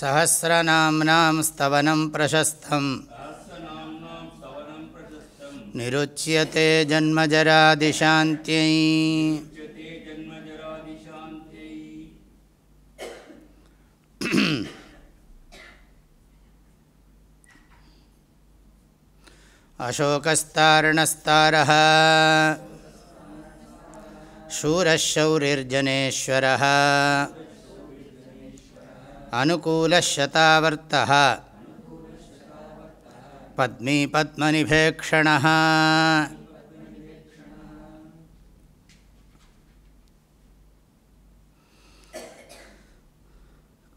सहस्रनाम्नां स्तवनं प्रशस्तम् निरुच्यते जन्मजरादिशान्त्यै अशोकस्तारणस्तारः शूरः शौरिर्जनेश्वरः अनुकूलः शतावर्तः पद्मी पद्मनिभेक्षणः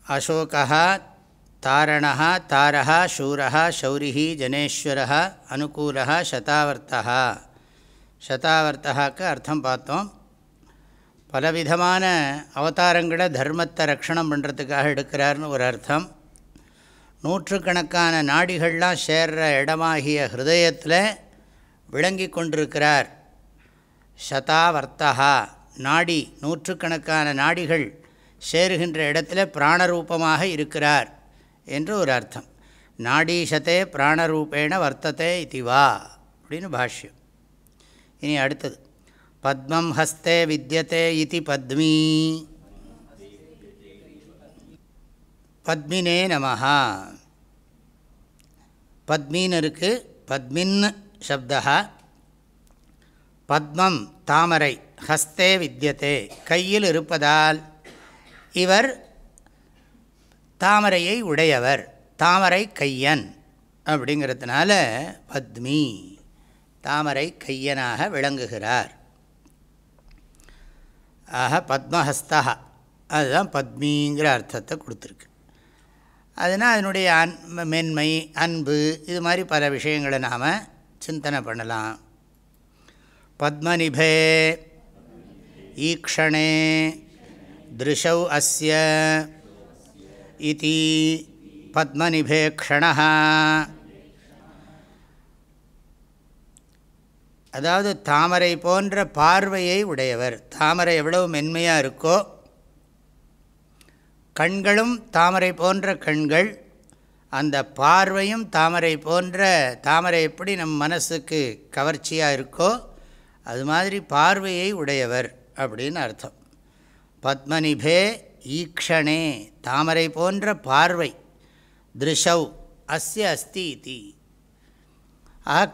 अशोकः तारणः तारः शूरः शौरिः ஜனேஸ்வரः அனுகூலः சதாவர்த்தः சதாவர்த்தகாக்கு அர்த்தம் பார்த்தோம் பலவிதமான அவதாரங்களை தர்மத்தை ரக்ஷணம் பண்ணுறதுக்காக எடுக்கிறார்னு ஒரு அர்த்தம். நூற்றுக்கணக்கான நாடிகள்லாம் சேர்ற இடமாகிய ஹிருதயத்தில் விளங்கி கொண்டிருக்கிறார். சதாவர்த்தகா நாடி நூற்றுக்கணக்கான நாடிகள் சேருகின்ற இடத்துல பிராணரூபமாக இருக்கிறார் என்று ஒரு அர்த்தம். நாடீஷத்தே பிராணரூபேண வர்த்தத்தை இதுவா அப்படின்னு பாஷ்யம். இனி அடுத்தது. பத்மம் ஹஸ்தே வித்தியதே இதி பத்மீ. பத்மினே நமஹா. பத்மின்னு இருக்குது பத்மின் சப்தா பத்மம் தாமரை ஹஸ்தே வித்தியதே கையில் இருப்பதால் இவர் தாமரையை உடையவர் தாமரை கையன் அப்படிங்கிறதுனால பத்மி. தாமரை கையனாக விளங்குகிறார். ஆக பத்மஹஸ்தா அதுதான் பத்மிங்கிற அர்த்தத்தை கொடுத்துருக்கு. அதனால் அதனுடைய அன் மென்மை அன்பு இது மாதிரி பல விஷயங்களை நாம் சிந்தனை பண்ணலாம். பத்மநிபே ஈக்ஷணே திருஷௌ அஸ்ய இதி பத்மநிபேக்ஷண அதாவது தாமரை போன்ற பார்வையை உடையவர். தாமரை எவ்வளவு மென்மையாக இருக்கோ கண்களும் தாமரை போன்ற கண்கள் அந்த பார்வையும் தாமரை போன்ற தாமரை எப்படி நம் மனசுக்கு கவர்ச்சியாக இருக்கோ அது மாதிரி பார்வையை உடையவர் அப்படின்னு அர்த்தம். பத்மனிபே ஈக்ஷணே தாமரை போன்ற பார்வை திருஷௌ அஸ்ய அஸ்தி இதி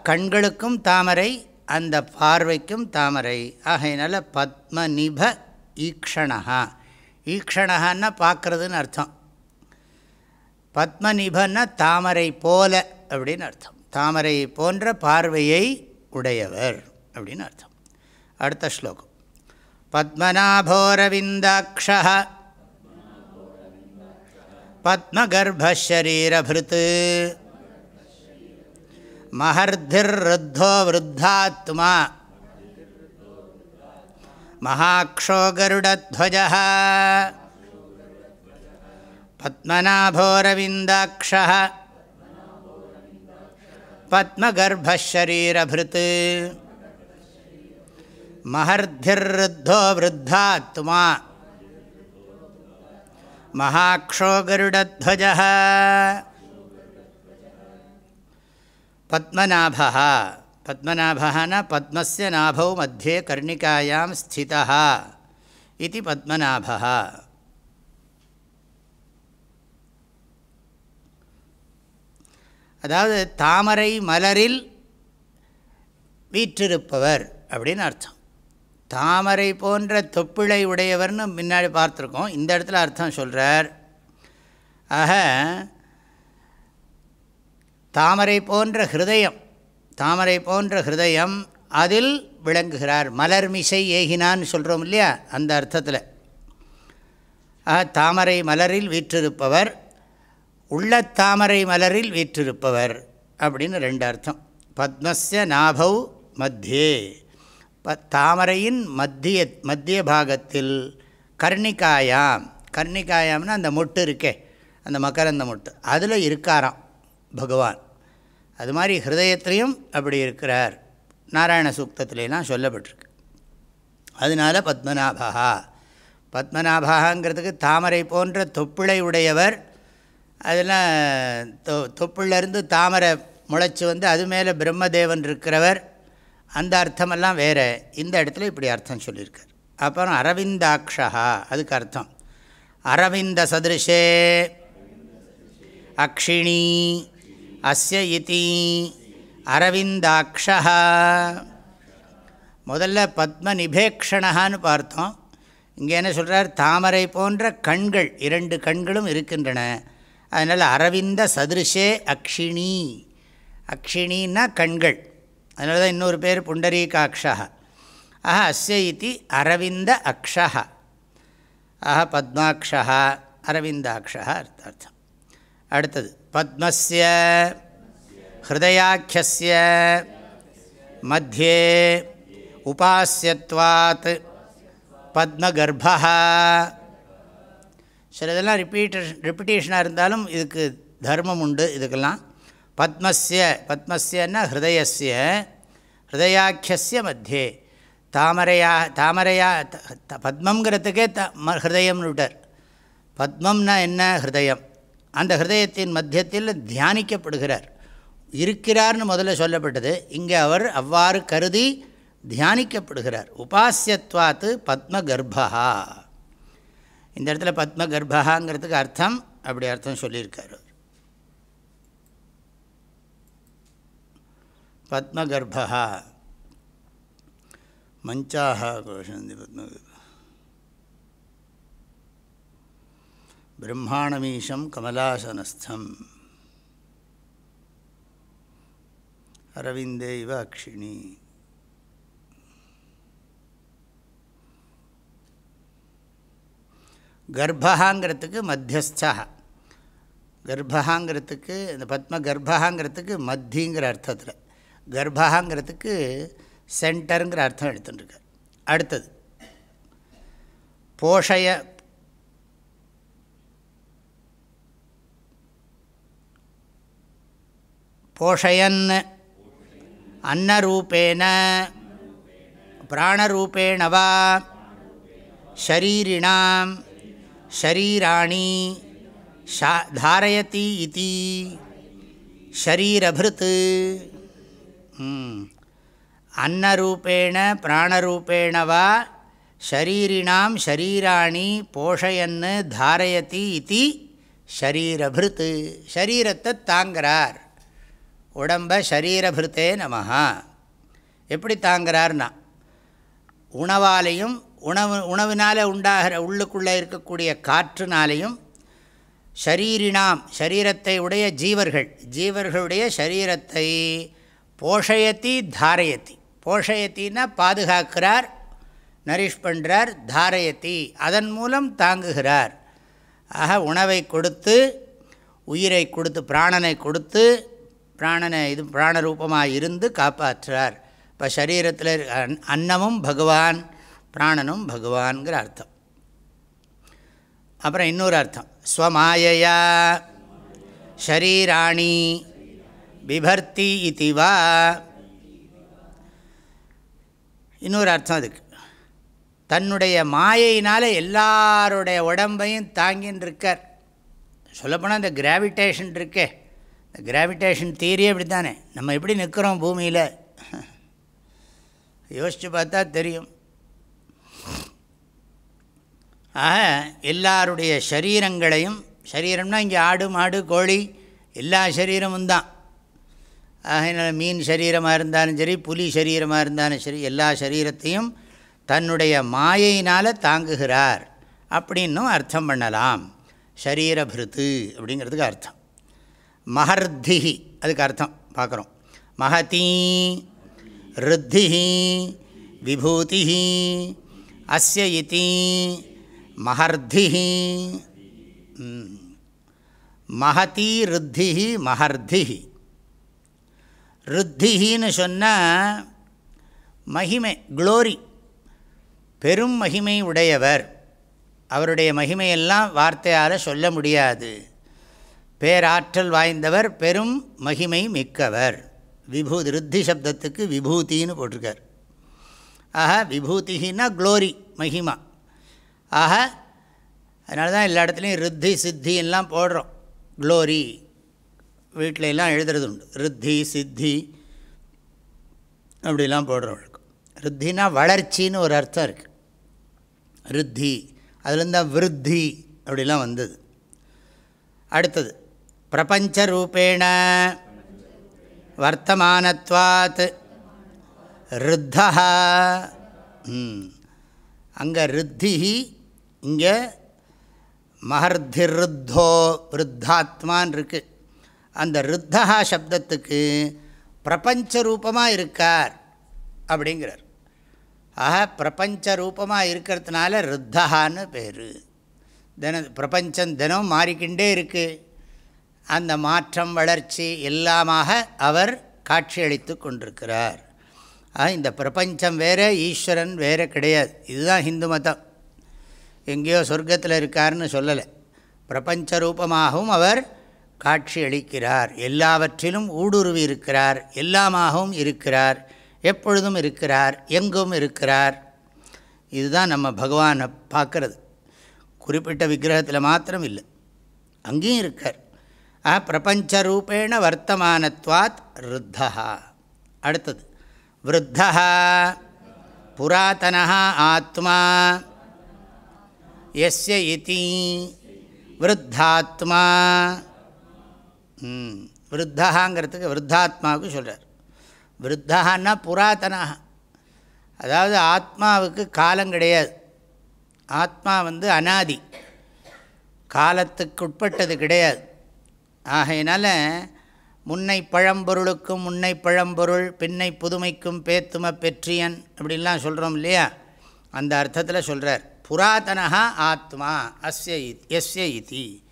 கண்களுக்கும் தாமரை அந்த பார்வைக்கும் தாமரை. ஆகையினால பத்மநிப ஈக்ஷணா ஈக்ஷணகான்னா பார்க்குறதுன்னு அர்த்தம். பத்மநிபன்னா தாமரை போல அப்படின்னு அர்த்தம். தாமரை போன்ற பார்வையை உடையவர் அப்படின்னு அர்த்தம். அடுத்த ஸ்லோகம். பத்மநாபோரவிந்தாட்ச மகர்திர் ரத்தோ விருத்தாத்மா மகாக்ஷோ கருடத்வஜ பத்மநாபோரவிந்தாட்ச பத்மகர்பரீரபிருத் மகர்திர்தோ விருத்தாத்மா மகாட்சோ பத்மநாபா பத்மநாபனா பத்மசிய நாபோ மத்தியே கர்ணிகாயாம் ஸ்திதா இது பத்மநாபா அதாவது தாமரை மலரில் வீற்றிருப்பவர் அப்படின்னு அர்த்தம். தாமரை போன்ற தொப்பிழை உடையவர்னு முன்னாடி பார்த்துருக்கோம். இந்த இடத்துல அர்த்தம் சொல்கிறார் ஆக தாமரை போன்ற ஹிருதயம் தாமரை போன்ற ஹிருதயம் அதில் விளங்குகிறார். மலர்மிசை ஏகினான்னு சொல்கிறோம் இல்லையா? அந்த அர்த்தத்தில். தாமரை மலரில் வீற்றிருப்பவர் உள்ள தாமரை மலரில் வீற்றிருப்பவர் அப்படின்னு ரெண்டு அர்த்தம். பத்மஸ்ய நாபௌ மத்தியே. ப தாமரையின் மத்திய மத்திய பாகத்தில் கர்ணிகாயாம். கர்ணிகாயாம்னா அந்த மொட்டு இருக்கே அந்த மகரந்த மொட்டு. அதில் இருக்காராம். பகவான். அது மாதிரி ஹிருதயத்திலையும் அப்படி இருக்கிறார். நாராயண சூக்தத்திலாம் சொல்லப்பட்டிருக்கு. அதனால் பத்மநாபா பத்மநாபாங்கிறதுக்கு தாமரை போன்ற தொப்பிளை உடையவர் அதெல்லாம் தொ தொப்புலேருந்து தாமரை முளைச்சி வந்து அது மேலே பிரம்மதேவன் இருக்கிறவர் அந்த அர்த்தமெல்லாம் வேறு. இந்த இடத்துல இப்படி அர்த்தம் சொல்லியிருக்கார். அப்புறம் அரவிந்தாட்சா அதுக்கு அர்த்தம். அரவிந்த சதிருஷே அக்ஷிணி அஸ்ய இதி அரவிந்தாட்சா முதல்ல பத்ம நிபேக்ஷணான்னு பார்த்தோம். இங்கே என்ன சொல்கிறார் தாமரை போன்ற கண்கள் இரண்டு கண்களும் இருக்கின்றன. அதனால் அரவிந்த சதிருஷே அக்ஷிணி. அக்ஷிணின்னா கண்கள். அதனால தான் இன்னொரு பேர் புண்டரீகாட்சா ஆஹா அஸ்ய இத்தி அரவிந்த அக்ஷா ஆஹா பத்மாட்சா அரவிந்தாட்சா அர்த்தார்த்தம் அடுத்தது. பத்மஸ்ய ஹிருதயாக்கிய மத்தியே உபாசியத்வாத் பத்மகர்பா சில இதெல்லாம் ரிப்பீட்டேஷன் ரிப்பிட்டேஷனாக இருந்தாலும் இதுக்கு தர்மம் உண்டு இதுக்கெல்லாம். பத்மஸ்ய பத்மஸ்யன்னா ஹிருதயஸ்ய ஹிருதயாக்கிய மத்தியே. தாமரையா தாமரையா பத்மங்கிறதுக்கே த ம ஹிருதயம்னு விட்டார். பத்மம்னா என்ன? ஹிருதயம். அந்த ஹிருதயத்தின் மத்தியத்தில் தியானிக்கப்படுகிறார். இருக்கிறார்னு முதல்ல சொல்லப்பட்டது. இங்கே அவர் அவ்வாறு கருதி தியானிக்கப்படுகிறார். உபாசியத்வாத்து பத்மகர்பா இந்த இடத்துல பத்மகர்பகாங்கிறதுக்கு அர்த்தம் அப்படி அர்த்தம் சொல்லியிருக்கார். பத்மகர்பா மஞ்சாக கோஷந்தி பத்மகர்ப பிரம்மாணமீஷம் கமலாசனஸ்தம். அரவிந்தே இவ அக்ஷிணி கர்ப்பகாங்கிறதுக்கு மத்தியஸ்தா. கர்ப்பகாங்கிறதுக்கு இந்த பத்ம கர்ப்பகாங்கிறதுக்கு மத்திங்கிற அர்த்தத்தில். கர்ப்பகாங்கிறதுக்கு சென்டருங்கிற அர்த்தம் எடுத்துட்டுருக்கார். அடுத்தது போஷய போஷயன். அன்னரூபேன பிராணரூபேண வா ஷரீரிணாம். ஷரீராணி. ஷா தாரயதி இதி. ஷரீரபிருத் அன்னரூபேண பிராணரூபேண வா ஷரீரிணாம் ஷரீராணி போஷயன்னு தாரயதி இதி ஷரீரபிருத் ஷரீரத்தை தாங்கிறார். உடம்ப ஷரீரபிருத்தே நமஹா. எப்படி தாங்கிறார்னா உணவாலையும் உணவு உணவினால் உண்டாகிற உள்ளுக்குள்ளே இருக்கக்கூடிய காற்றுனாலையும் ஷரீரினாம் ஷரீரத்தை உடைய ஜீவர்கள் ஜீவர்களுடைய ஷரீரத்தை போஷயத்தி தாரயத்தி. போஷயத்தின்னா பாதுகாக்கிறார் நரிஷ் பண்ணுறார் தாரயத்தி. அதன் மூலம் தாங்குகிறார். ஆக உணவை கொடுத்து உயிரை கொடுத்து பிராணனை கொடுத்து பிராணனை இது பிராணரூபமாக இருந்து காப்பாற்றுறார். இப்போ சரீரத்தில் அன்னமும் பகவான் பிராணனும் பகவான்கிற அர்த்தம். அப்புறம் இன்னொரு அர்த்தம். ஸ்வமாயையா ஷரீராணி பிபர்த்தி இதுவா இன்னொரு அர்த்தம் அதுக்கு. தன்னுடைய மாயையினால் எல்லாருடைய உடம்பையும் தாங்கின்னு இருக்கார் சொல்லப்போனால் இந்த கிராவிடேஷன் இருக்கே. இந்த கிராவிடேஷன் தியரியே இப்படி தானே நம்ம எப்படி நிற்கிறோம் பூமியில்? யோசித்து பார்த்தா தெரியும். ஆக எல்லாருடைய சரீரங்களையும் சரீரம்னா இங்கே ஆடு மாடு கோழி எல்லா சரீரமும் தான். அதனால் மீன் சரீரமாக இருந்தாலும் சரி புலி சரீரமாக இருந்தாலும் சரி எல்லா சரீரத்தையும் தன்னுடைய மாயையினால் தாங்குகிறார். அப்படின்னும் அர்த்தம் பண்ணலாம். சரீரபிருத்து அப்படிங்கிறதுக்கு அர்த்தம். மகர்திஹி அதுக்கு அர்த்தம் பார்க்குறோம். மகதீ ருத்தி விபூதி அஸ்ய இதி மகர்தி மகதி ருத்தி மகர்தி ருத்தின்னு சொன்னால் மகிமை குளோரி பெரும் மகிமை உடையவர். அவருடைய மகிமையெல்லாம் வார்த்தையால் சொல்ல முடியாது. பேராற்றல் வாய்ந்தவர் பெரும் மகிமை மிக்கவர். விபூதி ருத்தி சப்தத்துக்கு விபூதின்னு போட்டிருக்கார். ஆக விபூதினா க்ளோரி மகிமா. ஆக அதனால தான் எல்லா இடத்துலையும் ருத்தி சித்தி எல்லாம் போடுறோம். க்ளோரி வீட்டில எல்லாம் எழுதுறது உண்டு. ருத்தி சித்தி அப்படிலாம் போடுறோம் ருத்தினா வளர்ச்சின்னு ஒரு அர்த்தம் இருக்குது ருத்தி அதுலேருந்து தான் விருத்தி அப்படிலாம் வந்தது. அடுத்தது பிரபஞ்சரூபேண வர்த்தமானத்வாத் ருத்தா அங்கே ருத்தி இங்கே மகர்திருத்தோ ருத்தாத்மான் இருக்குது அந்த ருத்தா சப்தத்துக்கு பிரபஞ்ச ரூபமாக இருக்கார் அப்படிங்கிறார். ஆக பிரபஞ்ச ரூபமாக இருக்கிறதுனால ருத்தகான்னு பேர். தின பிரபஞ்சம் தினம் மாறிக்கிண்டே இருக்குது அந்த மாற்றம் வளர்ச்சி எல்லாமாக அவர் காட்சியளித்து கொண்டிருக்கிறார். இந்த பிரபஞ்சம் வேறு ஈஸ்வரன் வேறு கிடையாது. இதுதான் ஹிந்து மதம். எங்கேயோ சொர்க்கத்தில் இருக்கார்னு சொல்லலை. பிரபஞ்ச ரூபமாகவும் அவர் காட்சி அளிக்கிறார் எல்லாவற்றிலும் ஊடுருவி இருக்கிறார். எல்லாமாகவும் இருக்கிறார். எப்பொழுதும் இருக்கிறார். எங்கும் இருக்கிறார். இதுதான் நம்ம பகவானை பார்க்குறது. குறிப்பிட்ட விக்கிரகத்தில் மாத்திரம் இல்லை. அங்கேயும் இருக்கார். பிரபஞ்சரூபேண வர்த்தமானத்வாத் ருத்தா அடுத்தது. விருத்தா புராதனா ஆத்மா எஸ்ய இதி விருத்தாத்மா. விருத்தகாங்கிறதுக்கு விருத்தாத்மாவுக்கு சொல்கிறார் விருத்தகான்னா புராத்தனாக அதாவது ஆத்மாவுக்கு காலம் கிடையாது. ஆத்மா வந்து அனாதி. காலத்துக்கு உட்பட்டது கிடையாது. ஆகையினால் முன்னை பழம்பொருளுக்கும் முன்னை பழம்பொருள் பின்னை புதுமைக்கும் பேத்தும பெற்றியன் அப்படின்லாம் சொல்கிறோம் இல்லையா? அந்த அர்த்தத்தில் சொல்கிறார் புராதனஹா ஆத்மா அஸ்ய எஸ்ய இதி.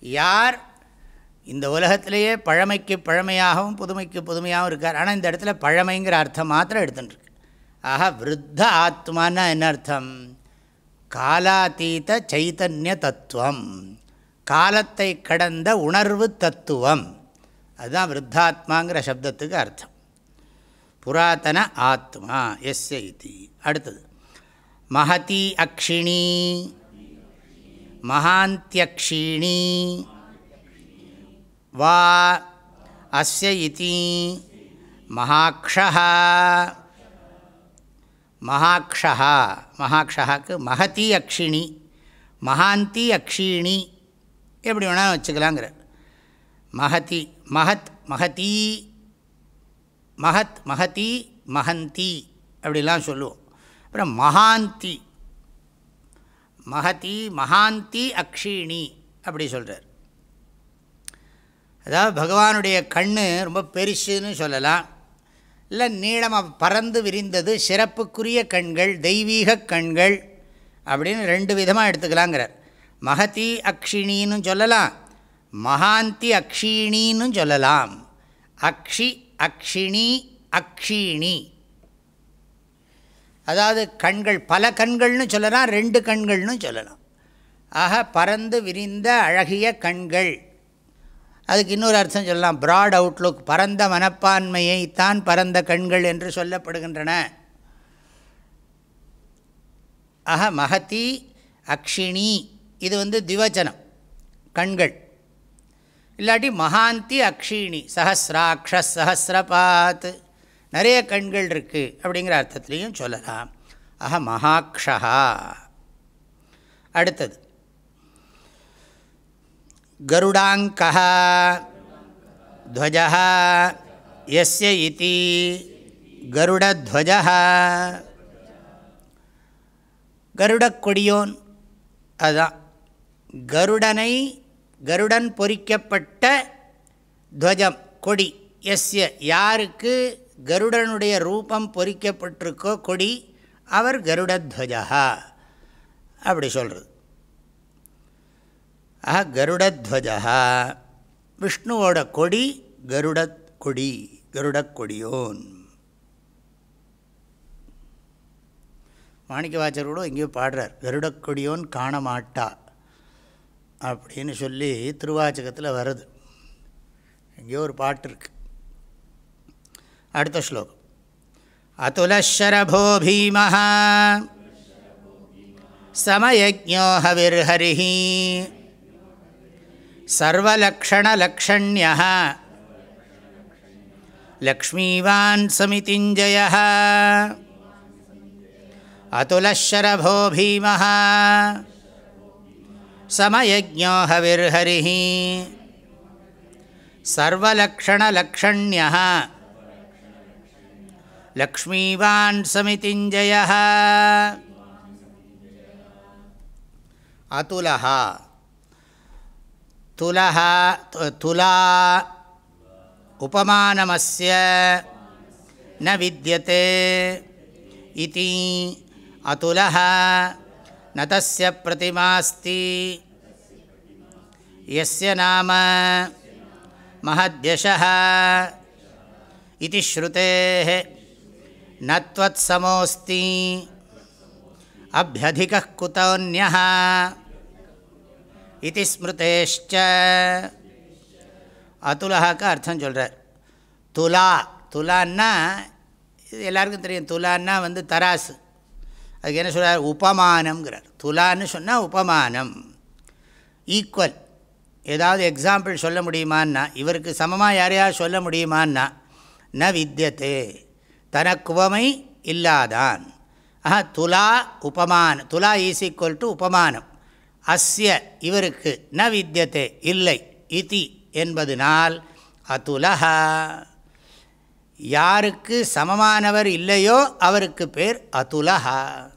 யார் இந்த உலகத்திலேயே பழமைக்கு பழமையாகவும் புதுமைக்கு புதுமையாகவும் இருக்கார். ஆனால் இந்த இடத்துல பழமைங்கிற அர்த்தம் மாத்திரம் எடுத்துட்டுருக்கு. ஆக விருத்த ஆத்மானா என்ன அர்த்தம்? காலாத்தீத சைத்தன்ய தத்துவம். காலத்தை கடந்த உணர்வு தத்துவம். அதுதான் விருத்தாத்மாங்கிற சப்தத்துக்கு அர்த்தம். புராதன ஆத்மா எஸ் இது. அடுத்தது மகதி அக்ஷிணி மகாந்தியக்ஷிணி வா அஸ்ய இதி மகாக்ஷா மகாக்ஷா மகாக்ஷாக்கு மகதி அக்ஷிணி மகாந்தி அக்ஷீணி எப்படி வேணால் வச்சுக்கலாங்கிற. மகதி மகத் மகதி மகத் மகதி மகந்தி அப்படிலாம் சொல்லுவோம். அப்புறம் மகாந்தி மகதி மகாந்தி அக்ஷிணி அப்படி சொல்கிறார் அதாவது பகவானுடைய கண் ரொம்ப பெருசுன்னு சொல்லலாம். இல்லை நீளமாக பறந்து விரிந்தது சிறப்புக்குரிய கண்கள் தெய்வீக கண்கள் அப்படின்னு ரெண்டு விதமாக எடுத்துக்கலாங்கிறார். மகதி அக்ஷிணின்னு சொல்லலாம். மகாந்தி அக்ஷீணின்னு சொல்லலாம். அக்ஷி அக்ஷிணி அக்ஷீணி. அதாவது கண்கள் பல கண்கள்னு சொல்லலாம் ரெண்டு கண்கள்னு சொல்லலாம். ஆக பறந்து விரிந்த அழகிய கண்கள். அதுக்கு இன்னொரு அர்த்தம் சொல்லலாம் ப்ராட் அவுட்லுக் பரந்த மனப்பான்மையை தான் பரந்த கண்கள் என்று சொல்லப்படுகின்றன. ஆக மகதி அக்ஷிணி இது வந்து திவச்சனம் கண்கள். இல்லாட்டி மகாந்தி அக்ஷீணி சஹசிராட்ச சஹசிரபாத். நிறைய கண்கள் இருக்குது அப்படிங்கிற அர்த்தத்துலேயும் சொல்லலாம். அஹ மகாக்ஷா அடுத்தது. கருடாங்கா துவஜா எஸ்ய இதி. கருடத்வஜ கருடக்கொடியோன். அதுதான் கருடனை கருடன் பொறிக்கப்பட்ட துவஜம் கொடி எஸ்ய யாருக்கு கருடனுடைய ரூபம் பொறிக்கப்பட்டிருக்கோ கொடி அவர் கருடத்வஜா அப்படி சொல்கிறது ஆஹா கருடத்வஜா விஷ்ணுவோட கொடி கருடத் கொடி கருடக்கொடியோன் மாணிக்க வாச்சர் கூட எங்கேயோ பாடுறார் கருடக்கொடியோன் காண மாட்டா அப்படின்னு சொல்லி திருவாச்சகத்தில் வருது இங்கே ஒரு பாட்டு இருக்கு அடுத்த ஸ்லோகம் அத்துலரபோ பீமா சமயஜோ ஹவிர்ஹரி சர்வலக்ஷணலக்ஷண்யா லக்ஷ்மீவான் சமிதிஞ்சய அத்துலரபோ பீமஹா சமயஜோஹவிர்ஹரிः சர்வலக்ஷணலக்ஷண்யः லக்ஷ்மீவான் சமிதிஞ்சய அதுலஹா. துலஹா துலா உபமானமஸ்ய ந வித்தியதே இதி அதுலஹா. न तस्य प्रतिमास्ति यस्य नाम महद्यशः इति श्रुतेः न त्वत्समोऽस्ति अभ्यधिकः कुतोऽन्यः इति स्मृतेश्च அதுலகாக்கு அர்த்தம் சொல்கிறார் துலா துலான்னா இது எல்லாருக்கும் தெரியும் துலான்னா வந்து தராசு அதுக்கு என்ன சொல்கிறார் உபமானம்ங்கிறார். துலான்னு சொன்னால் உபமானம். ஈக்குவல் ஏதாவது எக்ஸாம்பிள் சொல்ல முடியுமான்னா இவருக்கு சமமாக யாரையாவது சொல்ல முடியுமான்னா ந வித்தியத்தே தனக்குவமை இல்லாதான். ஆஹா துலா உபமான துலா ஈஸ் ஈக்குவல் டு உபமானம். அஸ்ய இவருக்கு ந வித்தியத்தே இல்லை இதி என்பதனால் அதுலஹா யாருக்கு சமமானவர் இல்லையோ அவருக்கு பேர் அதுலஹா.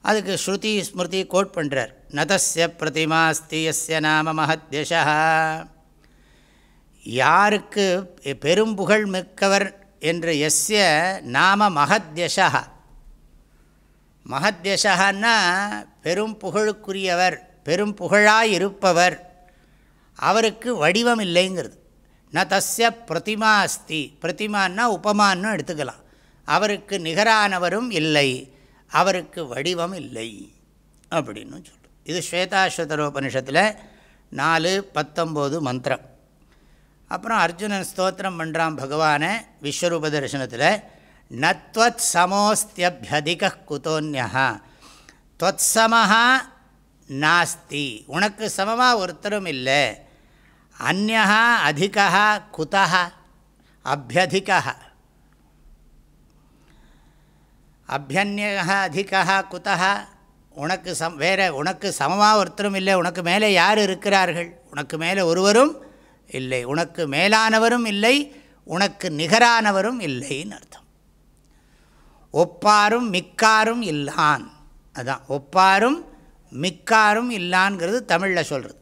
அதுக்கு ஸ்ருதி ஸ்மிருதி கோட் பண்ணுறார் நதஸ்ய பிரதிமாஸ்தி எஸ்ய நாம மகத்யஷா யாருக்கு பெரும்புகழ் மிக்கவர் என்று எஸ்ய நாம மகத்யஷா மகத்யஷான்னா பெரும் புகழுக்குரியவர் பெரும் புகழாயிருப்பவர் அவருக்கு வடிவம் இல்லைங்கிறது. ந தஸ்ய பிரதிமா அஸ்தி. பிரதிமான்னா உபமான்னு எடுத்துக்கலாம். அவருக்கு நிகரானவரும் இல்லை. அவருக்கு வடிவம் இல்லை. அப்படின்னு சொல்லும் இது ஸ்வேதாஸ்வதரோபனிஷத்தில் நாலு பத்தொம்போது மந்திரம். அப்புறம் அர்ஜுனன் ஸ்தோத்திரம் பண்ணுறான் பகவானை விஸ்வரூப தரிசனத்தில் நத்வத் சமோஸ்தியபியதிக குதோன்யா தொத் சமஹா நாஸ்தி. உனக்கு சமமாக ஒருத்தரும் இல்லை. அந்நா அதிகா குதா அபியதிகா அபியன்யா அதிகா குதா உனக்கு சம் வேறு உனக்கு சமமாக ஒருத்தரும் இல்லை உனக்கு மேலே யார் இருக்கிறார்கள்? உனக்கு மேலே ஒருவரும் இல்லை உனக்கு மேலானவரும் இல்லை உனக்கு நிகரானவரும் இல்லைன்னு அர்த்தம். ஒப்பாரும் மிக்காரும் இல்லான். அதான் ஒப்பாரும் மிக்காரும் இல்லான்ங்கிறது தமிழில் சொல்கிறது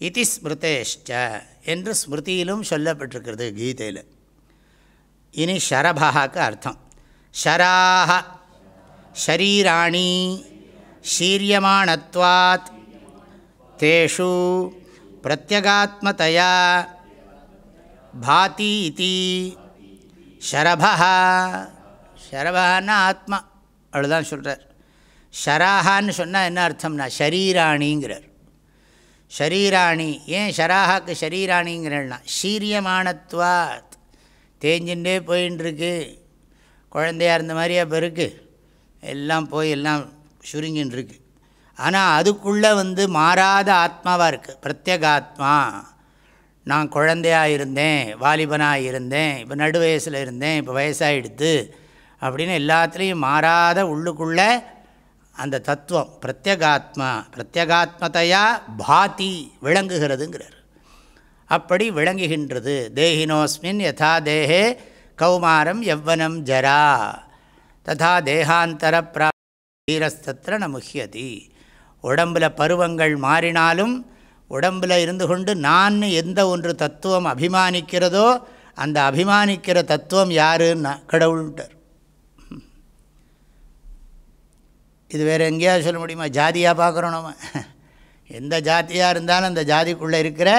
இதி ஸ்மிருதேஷ்ட என்று ஸ்மிருதியிலும் சொல்லப்பட்டிருக்கிறது கீதையில். இனி ஷரபாக்கு அர்த்தம். ஷராக ஷரீராணி ஷீரியமானத்வாத் தேஷு பிரத்யகாத்மதையா பாதி இதி ஷரபா ஷரபான்னா ஆத்மா. அவ்வளோதான் சொல்கிறார் ஷராகான்னு சொன்னால் என்ன அர்த்தம்னா ஷரீராணிங்கிறார். ஷரீராணி ஏன் ஷராஹாக்கு ஷரீராணிங்கிறனா சீரியமானத்வாத் தேஞ்சுட்டே போயின்ட்டுருக்கு குழந்தையாக இருந்த மாதிரியாக இப்போ இருக்குது எல்லாம் போய் எல்லாம் சுருங்கின்னுருக்கு ஆனால் அதுக்குள்ளே வந்து மாறாத ஆத்மாவாக இருக்குது பிரத்யேகாத்மா. நான் குழந்தையாக இருந்தேன் வாலிபனாக இருந்தேன் இப்போ நடு வயசில் இருந்தேன் இப்போ வயசாகிடுது அப்படின்னு எல்லாத்துலேயும் மாறாத உள்ளுக்குள்ளே அந்த தத்துவம் பிரத்யகாத்மா பிரத்யகாத்மதையா பாதி விளங்குகிறதுங்கிறார். அப்படி விளங்குகின்றது. தேகினோஸ்மின் யதா தேகே கௌமாரம் எவ்வனம் ஜரா. ததா தேகாந்தர ந நமுஹியதி. உடம்பில் பருவங்கள் மாறினாலும் உடம்பில் இருந்து கொண்டு நான் எந்த ஒன்று தத்துவம் அபிமானிக்கிறதோ அந்த அபிமானிக்கிற தத்துவம் யாருன்னு கடவுள்கிட்டார் இது வேறு எங்கேயாவது சொல்ல முடியுமா? ஜாதியாக பார்க்குறோம் நம்ம எந்த ஜாதியாக இருந்தாலும் அந்த ஜாதிக்குள்ளே இருக்கிற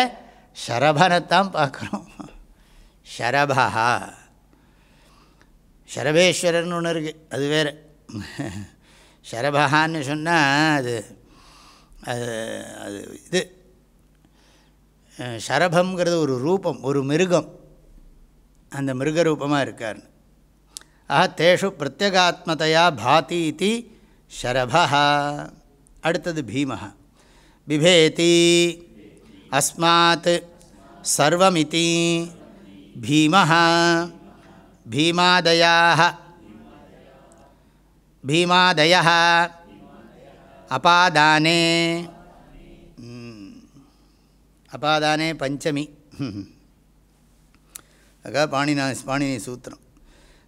ஷரபனைத்தான் பார்க்குறோம். ஷரபா ஷரபேஸ்வரர்னு ஒன்று இருக்குது அது வேறு. ஷரபகான்னு சொன்னால் அது அது அது இது. ஷரபங்கிறது ஒரு ரூபம் ஒரு மிருகம். அந்த மிருக ரூபமாக இருக்கார்னு ஆஹா தேஷு பிரத்யகாத்மதையா பாதி இது ஷரபா அடுத்தது பீமஹா பிபேதி அஸ்மாத் சர்வமிதி பீமஹா பீமாதயாக பீமாதய அபாதானே அபாதானே பஞ்சமி அக்கா பாணினா பாணினி சூத்திரம்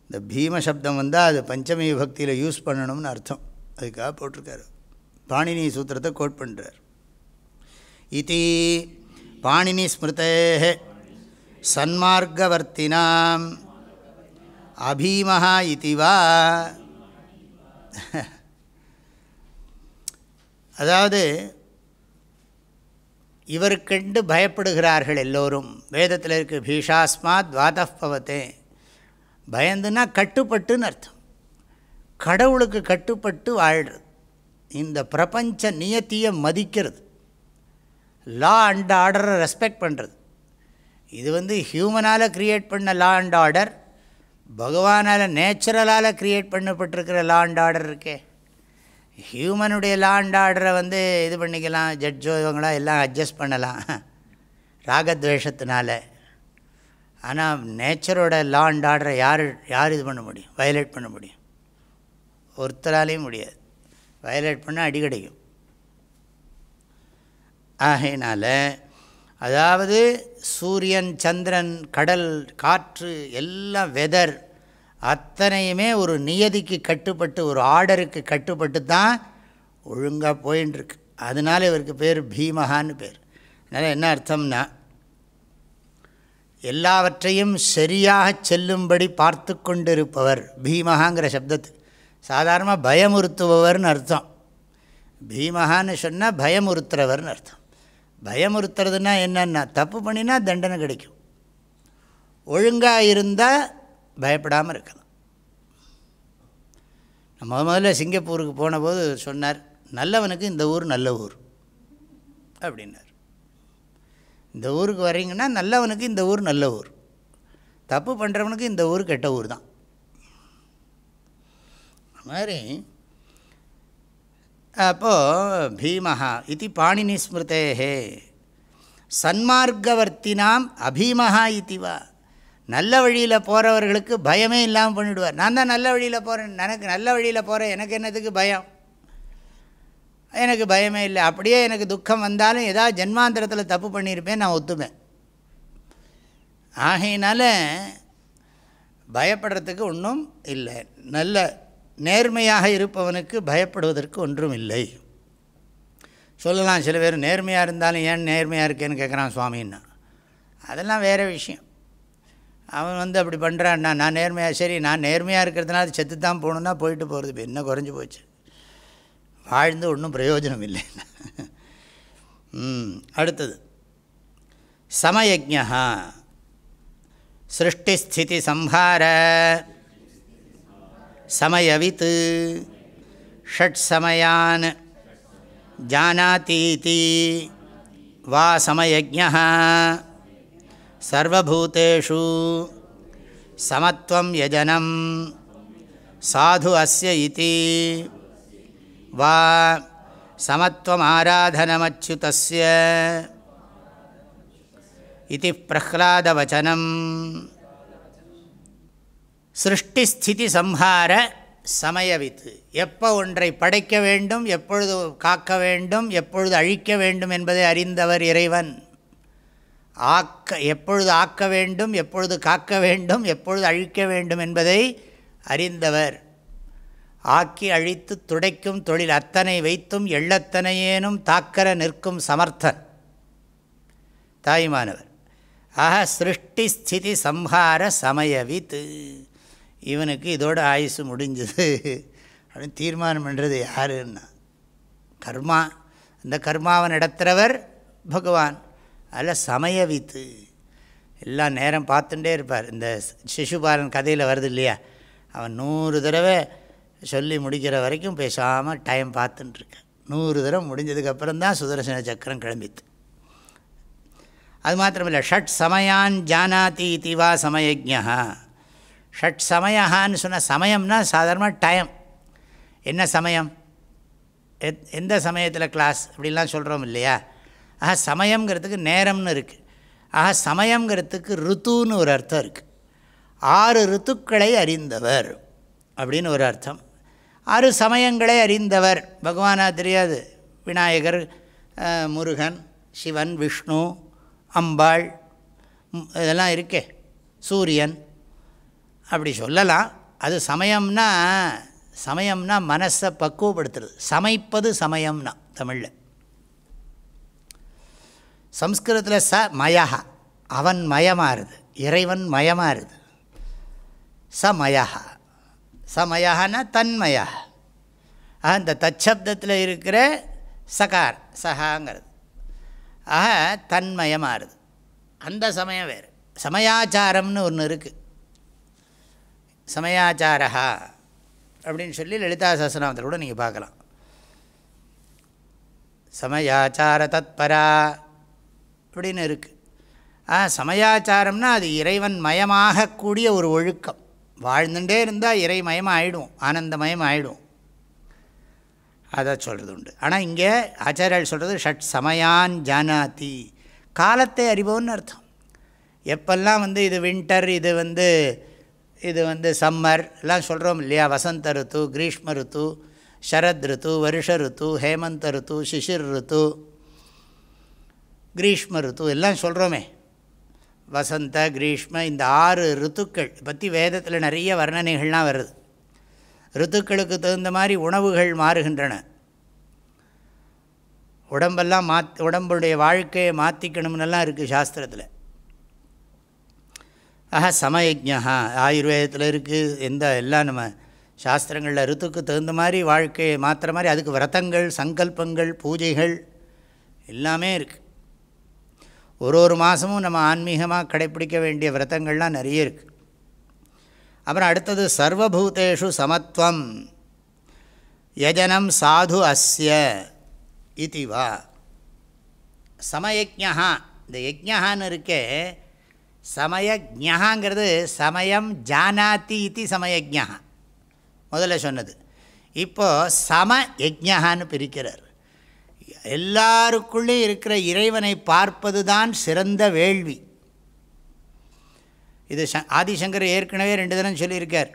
இந்த பீம சப்தம் வந்தால் அது பஞ்சமி விபக்தியில் யூஸ் பண்ணணும்னு அர்த்தம். அதுக்காக போட்டிருக்காரு. பாணினி சூத்திரத்தை கோட் பண்ணுறார் இது பாணினி ஸ்மிருதே சன்மார்க்கவர்த்தினாம். அபீமஹா இதுவா அதாவது இவருக்கெண்டு பயப்படுகிறார்கள் எல்லோரும். வேதத்தில் இருக்க பீஷாஸ்மாத் துவாதப்பவத்தே பயந்துன்னா கட்டுப்பட்டுன்னு அர்த்தம். கடவுளுக்கு கட்டுப்பட்டு வாழ்கிறது இந்த பிரபஞ்ச நியத்தியை மதிக்கிறது. லா அண்ட் ஆர்டரை ரெஸ்பெக்ட் பண்ணுறது இது வந்து ஹியூமனால் க்ரியேட் பண்ண லா அண்ட் ஆர்டர் பகவானால் நேச்சுரலால் க்ரியேட் பண்ணப்பட்டிருக்கிற லா அண்ட் ஆர்டர் இருக்கே. ஹியூமனுடைய லா அண்ட் ஆர்டரை வந்து இது பண்ணிக்கலாம் ஜட்ஜோ இவங்களாம் எல்லாம் அட்ஜஸ்ட் பண்ணலாம். ராகத்வேஷத்தினால. ஆனால் நேச்சரோட லா அண்ட் ஆர்டரை யார் யார் இது பண்ண முடியும்? வயலேட் பண்ண முடியும். ஒருத்தராலேயும் முடியாது. வயலேட் பண்ணால் அடி கிடைக்கும் ஆகையினால் அதாவது சூரியன் சந்திரன் கடல் காற்று எல்லாம் வெதர் அத்தனையுமே ஒரு நியதிக்கு கட்டுப்பட்டு ஒரு ஆர்டருக்கு கட்டுப்பட்டு தான் ஒழுங்காக போயின்ட்டுருக்கு அதனால் இவருக்கு பேர் பீமகான்னு பேர். அதனால் என்ன அர்த்தம்னா எல்லாவற்றையும் சரியாக செல்லும்படி பார்த்து கொண்டிருப்பவர் பீமகாங்கிற சப்தத்துக்கு. சாதாரணமாக பயமுறுத்துபவர்னு அர்த்தம். பீமகான்னு சொன்னால் பயமுறுத்துறவர்னு அர்த்தம். பயமுறுத்துறதுன்னா என்னென்னா தப்பு பண்ணினா தண்டனை கிடைக்கும். ஒழுங்காக இருந்தால் பயப்படாமல் இருக்கலாம். நம்ம முதல்ல சிங்கப்பூருக்கு போனபோது சொன்னார் நல்லவனுக்கு இந்த ஊர் நல்ல ஊர். அப்படின்னார். இந்த ஊருக்கு வரீங்கன்னா நல்லவனுக்கு இந்த ஊர் நல்ல ஊர். தப்பு பண்ணுறவனுக்கு இந்த ஊர் கெட்ட ஊர் தான். மாதிரி அப்போது பீமஹா இது பாணினி ஸ்மிருதேஹே சன்மார்க்கவர்த்தினாம் அபீமஹா இதுவா நல்ல வழியில் போகிறவர்களுக்கு பயமே இல்லாமல் பண்ணிவிடுவார் நான் தான் நல்ல வழியில் போகிறேன் எனக்கு நல்ல வழியில் போகிறேன் எனக்கு என்னதுக்கு பயம் எனக்கு பயமே இல்லை அப்படியே எனக்கு துக்கம் வந்தாலும் ஏதாவது ஜென்மாந்திரத்தில் தப்பு பண்ணியிருப்பேன் நான் ஒத்துப்பேன் ஆகையினால பயப்படுறதுக்கு ஒன்றும் இல்லை நல்ல நேர்மையாக இருப்பவனுக்கு பயப்படுவதற்கு ஒன்றும் இல்லை சொல்லலாம் சில பேர் நேர்மையாக இருந்தாலும் ஏன் நேர்மையாக இருக்கேன்னு கேட்குறான் சுவாமின்னா. அதெல்லாம் வேறு விஷயம். அவன் வந்து அப்படி பண்ணுறான்னா நான் நேர்மையாக சரி நான் நேர்மையாக இருக்கிறதுனால அது செத்து தான் போகணுன்னா போயிட்டு போகிறது இப்போ என்ன குறைஞ்சி போச்சு? வாழ்ந்து ஒன்றும் பிரயோஜனம் இல்லை ம் அடுத்தது. சமயஜா சிருஷ்டிஸ்திதி சம்ஹார. சமயவித் ஷட் சமயான் ஜானாதீதி வா சமயஜா சர்வூத்தேஷு சமத்துவம் யஜனம் சாது அஸ்ய இதி வா சமத்வமாராதனமச்சுதஸ்ய. இது பிரஹ்லாதவச்சனம். சிருஷ்டிஸ்திதி சம்ஹார சமயவித்து எப்போ ஒன்றை படைக்க வேண்டும் எப்பொழுது காக்க வேண்டும் எப்பொழுது அழிக்க வேண்டும் என்பதை அறிந்தவர் இறைவன். ஆக்க எப்பொழுது ஆக்க வேண்டும் எப்பொழுது காக்க வேண்டும் எப்பொழுது அழிக்க வேண்டும் என்பதை அறிந்தவர். ஆக்கி அழித்து துடைக்கும் தொழில் அத்தனை வைத்தும் எள்ளத்தனையேனும் தாக்கர நிற்கும் சமர்த்தன் தாய்மானவர். ஆக சிருஷ்டி ஸ்திதி சம்ஹார சமயவித். இவனுக்கு இதோட ஆயுசு முடிஞ்சது. அப்படின்னு தீர்மானம் பண்ணுறது யாருன்னா? கர்மா. அந்த கர்மாவை நடத்துகிறவர் பகவான். அதில் சமயவித்து எல்லாம் நேரம் பார்த்துட்டே இருப்பார். இந்த சிசுபாலன் கதையில் வருது இல்லையா? அவன் நூறு தடவை சொல்லி முடிக்கிற வரைக்கும் பேசாமல் டைம் பார்த்துட்டுருக்கேன் நூறு தடவை முடிஞ்சதுக்கப்புறம் தான் சுதர்சன சக்கரம் கிளம்பித்து அது மாத்திரமில்லை ஷட் சமயான் ஜானாதி இதிவா சமயஜா ஷட் சமயஹான்னு சொன்ன சமயம்னா சாதாரணமாக டைம். என்ன சமயம்? எத் எந்த சமயத்தில் கிளாஸ் அப்படிலாம் சொல்கிறோம் இல்லையா? ஆஹா சமயங்கிறதுக்கு நேரம்னு இருக்குது ஆஹா சமயங்கிறதுக்கு ருத்துன்னு ஒரு அர்த்தம் இருக்குது ஆறு ருத்துக்களை அறிந்தவர் அப்படின்னு ஒரு அர்த்தம். ஆறு சமயங்களை அறிந்தவர். பகவானா தெரியாது. விநாயகர் முருகன் சிவன் விஷ்ணு அம்பாள் இதெல்லாம் இருக்கே. சூரியன் அப்படி சொல்லலாம். அது சமயம்னா சமயம்னா மனசை பக்குவப்படுத்துறது. சமைப்பது சமயம்னா தமிழில். சம்ஸ்கிருதத்தில் ச மயா அவன் மயமாறுது. இறைவன் மயமாறுது. ச மயா. சமயனா தன்மயா அந்த தச்சப்தத்தில் இருக்கிற சகார் சகாங்கிறது. ஆக தன்மயமாறுது. அந்த சமயம் வேறு. சமயாச்சாரம்னு ஒன்று இருக்குது சமயாச்சாரா அப்படின்னு சொல்லி லலிதா சஹஸ்ரநாமத்தில் கூட நீங்கள் பார்க்கலாம். சமயாச்சார தத்பரா அப்படின்னு இருக்குது ஆ சமயாச்சாரம்னா அது இறைவன் மயமாகக்கூடிய ஒரு ஒழுக்கம். வாழ்ந்துட்டே இருந்தால் இறைமயமாக ஆகிடும் ஆனந்தமயம் ஆகிடும் அதை சொல்கிறது உண்டு. ஆனால் இங்கே ஆச்சாரியால் சொல்கிறது ஷட் சமயான் ஜானாதி. காலத்தை அறிவோன்னு அர்த்தம். எப்பெல்லாம் வந்து இது வின்டர் இது வந்து இது வந்து சம்மர் எல்லாம் சொல்கிறோம் இல்லையா? வசந்த ருத்து கிரீஷ்ம ருத்து சரத் ருத்து வருஷ ருத்து ஹேமந்த ருத்து சிசிர் ருத்து கிரீஷ்ம ருத்து எல்லாம் சொல்கிறோமே வசந்த கிரீஷ்ம இந்த ஆறு ருத்துக்கள் பற்றி வேதத்தில் நிறைய வர்ணனைகள்லாம் வருது. ருத்துக்களுக்கு தகுந்த மாதிரி உணவுகள் மாறுகின்றன. உடம்பெல்லாம் மாத் உடம்புடைய வாழ்க்கையை மாற்றிக்கணும்னெல்லாம் இருக்குது சாஸ்திரத்தில். ஆஹா சமயஜா ஆயுர்வேதத்தில் இருக்குது எந்த எல்லாம் நம்ம சாஸ்திரங்களில் ருத்துக்கு தகுந்த மாதிரி வாழ்க்கையை மாற்றுற மாதிரி அதுக்கு விரதங்கள் சங்கல்பங்கள் பூஜைகள் எல்லாமே இருக்குது ஒரு ஒரு மாதமும் நம்ம ஆன்மீகமாக கடைப்பிடிக்க வேண்டிய விரதங்கள்லாம் நிறைய இருக்குது அப்புறம் அடுத்தது சர்வபூதேஷு சமத்துவம். யஜனம் சாது அஸ்ய இதுவா சமயஜா இந்த யஜ்ஞான்னு இருக்கே சமயஜாங்கிறது சமயம் ஜானாதி இது சமயஜா முதல்ல சொன்னது. இப்போது சம யஜ்ஞான்னு பிரிக்கிறார். எல்லாருக்குள்ளே இருக்கிற இறைவனை பார்ப்பது தான் சிறந்த வேள்வி. இது ச ஆதிசங்கர் ஏற்கனவே ரெண்டு தினம் சொல்லியிருக்கார்.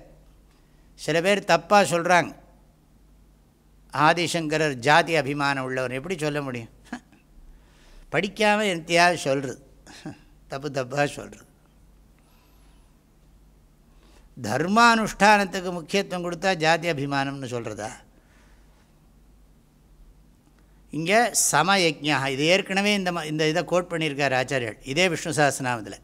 சில பேர் தப்பாக சொல்கிறாங்க ஆதிசங்கரர் ஜாதி அபிமானம் உள்ளவர். எப்படி சொல்ல முடியும்? படிக்காமல் எத்தையாவது சொல்கிறது தப்பு தப்பாக சொல்கிறது தர்மானுஷ்டானத்துக்கு முக்கியத்துவம் கொடுத்தா ஜாதி அபிமானம்னு சொல்கிறதா இங்கே சமயஜா இது ஏற்கனவே இந்த ம- இந்த இதை கோட் பண்ணியிருக்கார் ஆச்சாரியர் இதே விஷ்ணு சாஸ்திரநாமத்தில்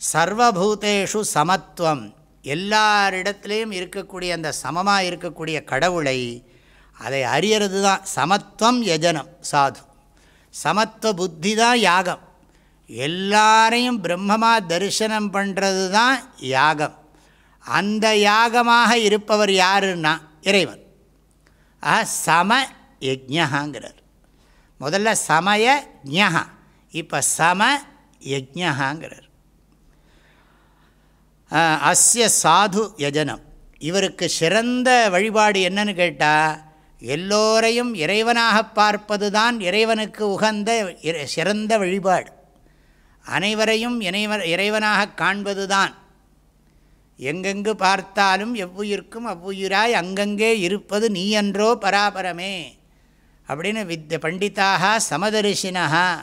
சர்வபூதேஷு சமத்துவம் எல்லாரிடத்துலேயும் இருக்கக்கூடிய அந்த சமமாக இருக்கக்கூடிய கடவுளை அதை அறியறது தான் சமத்துவம் யஜனம் சாது. சமத்துவ புத்தி தான் யாகம். எல்லாரையும் பிரம்மமாக தரிசனம் பண்ணுறது தான் யாகம். அந்த யாகமாக இருப்பவர் யாருன்னா இறைவன். ஆ சம யஜ்ஞகாங்கிறார். முதல்ல சமய ஜா இப்போ சம யஜ்ஞகாங்கிறார். அஸ்ய சாது யஜனம். இவருக்கு சிறந்த வழிபாடு என்னன்னு கேட்டால் எல்லோரையும் இறைவனாக பார்ப்பது தான் இறைவனுக்கு உகந்த இறை- சிறந்த வழிபாடு. அனைவரையும் இறைவ இறைவனாக காண்பதுதான். எங்கெங்கு பார்த்தாலும் எவ்வுயிருக்கும் அவ்வுயிராய் அங்கங்கே இருப்பது நீ நீயன்றோ பராபரமே. அப்படின்னு வித் பண்டிதாக சமதரிசினா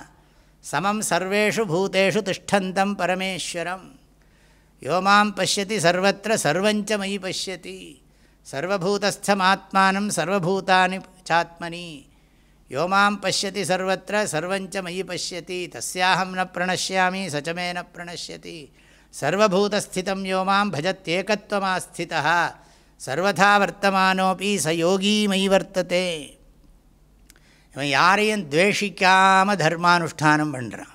சமம் சர்வேஷு பூதேஷு திஷ்டந்தம் பரமேஸ்வரம். யோமாம் பசியதி சர்வத்திர சர்வஞ்ச மயி பசியதி சர்வபூதஸ்தமாத்மானம் சர்வபூதானி சாத்மனி. யோமாம் பசியதி சர்வத்திர சர்வஞ்ச மயி பசியதி தஸ்யாஹம் ந பிரணஷ்யாமி சச்சமே ந பிரணஷ்யதி சர்வபூதஸ்திதம் யோமாம் பஜத்யேகத்வமாஸ்திதா சர்வதா வர்த்தமானோபி ச யோகீ மயி வர்த்ததே இவன் யாரையும் துவேஷிக்காமல் தர்மானுஷ்டானம் பண்ணுறான்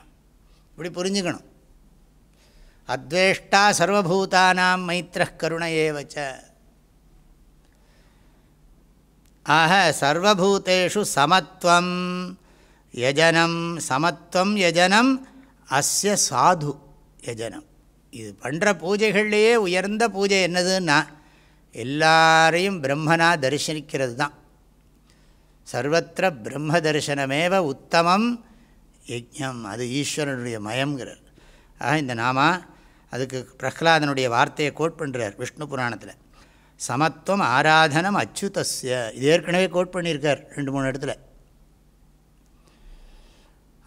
இப்படி புரிஞ்சுக்கணும் அத்வேஷ்டா சர்வபூதானாம் மைத்திர கருண ஏவச்ச ஆக சர்வபூதேஷு சமத்துவம் யஜனம் சமத்துவம் யஜனம் அஸ்ய சாது யஜனம். இது பண்ணுற பூஜைகள்லேயே உயர்ந்த பூஜை என்னதுன்னா எல்லாரையும் பிரம்மனா தரிசனிக்கிறது தான். சர்வத்திர பிரம்ம தரிசனமேவ உத்தமம் யஜ்யம் அது ஈஸ்வரனுடைய மயம்ங்கிறார். ஆக இந்த நாமா அதுக்கு பிரஹ்லாதனுடைய வார்த்தையை கோட் பண்ணுறார் விஷ்ணு புராணத்தில். சமத்துவம் ஆராதனம் அச்சுதஸ்ய. இது ஏற்கனவே கோட் பண்ணியிருக்கார் ரெண்டு மூணு இடத்துல.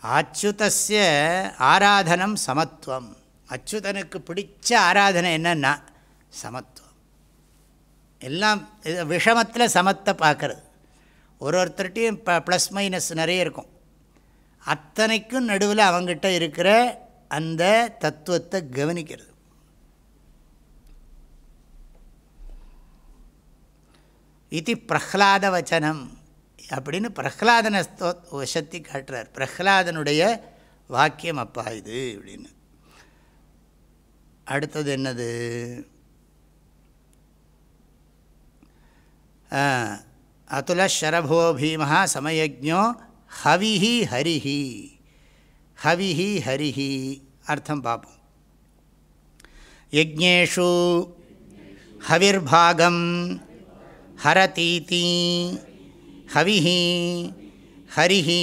அச்சுதஸ்ய ஆராதனம் சமத்துவம். அச்சுதனுக்கு பிடிச்ச ஆராதனை என்னென்னா சமத்துவம். எல்லாம் இது விஷமத்தில் சமத்தை பார்க்கறது. ஒரு ஒருத்தர்கிட்டையும் ப ப்ளஸ் மைனஸ் நிறைய இருக்கும். அத்தனைக்கும் நடுவில் அவங்ககிட்ட இருக்கிற அந்த தத்துவத்தை கவனிக்கிறது. இது பிரஹ்லாத வச்சனம் அப்படின்னு பிரஹ்லாதனை ஸ்தோ வசத்தி காட்டுறார். பிரஹ்லாதனுடைய வாக்கியம் அப்பா இது அப்படின்னு. அடுத்தது என்னது? அதுல ஷரபோ பீமஹா சமயஜோ ஹவிஹி ஹரிஹி. ஹவிஹி ஹரிஹி. அர்த்தம் பார்ப்போம். யஜ்ஞேஷு ஹவிர்பாகம் ஹரதீதி ஹவிஹி ஹரிஹி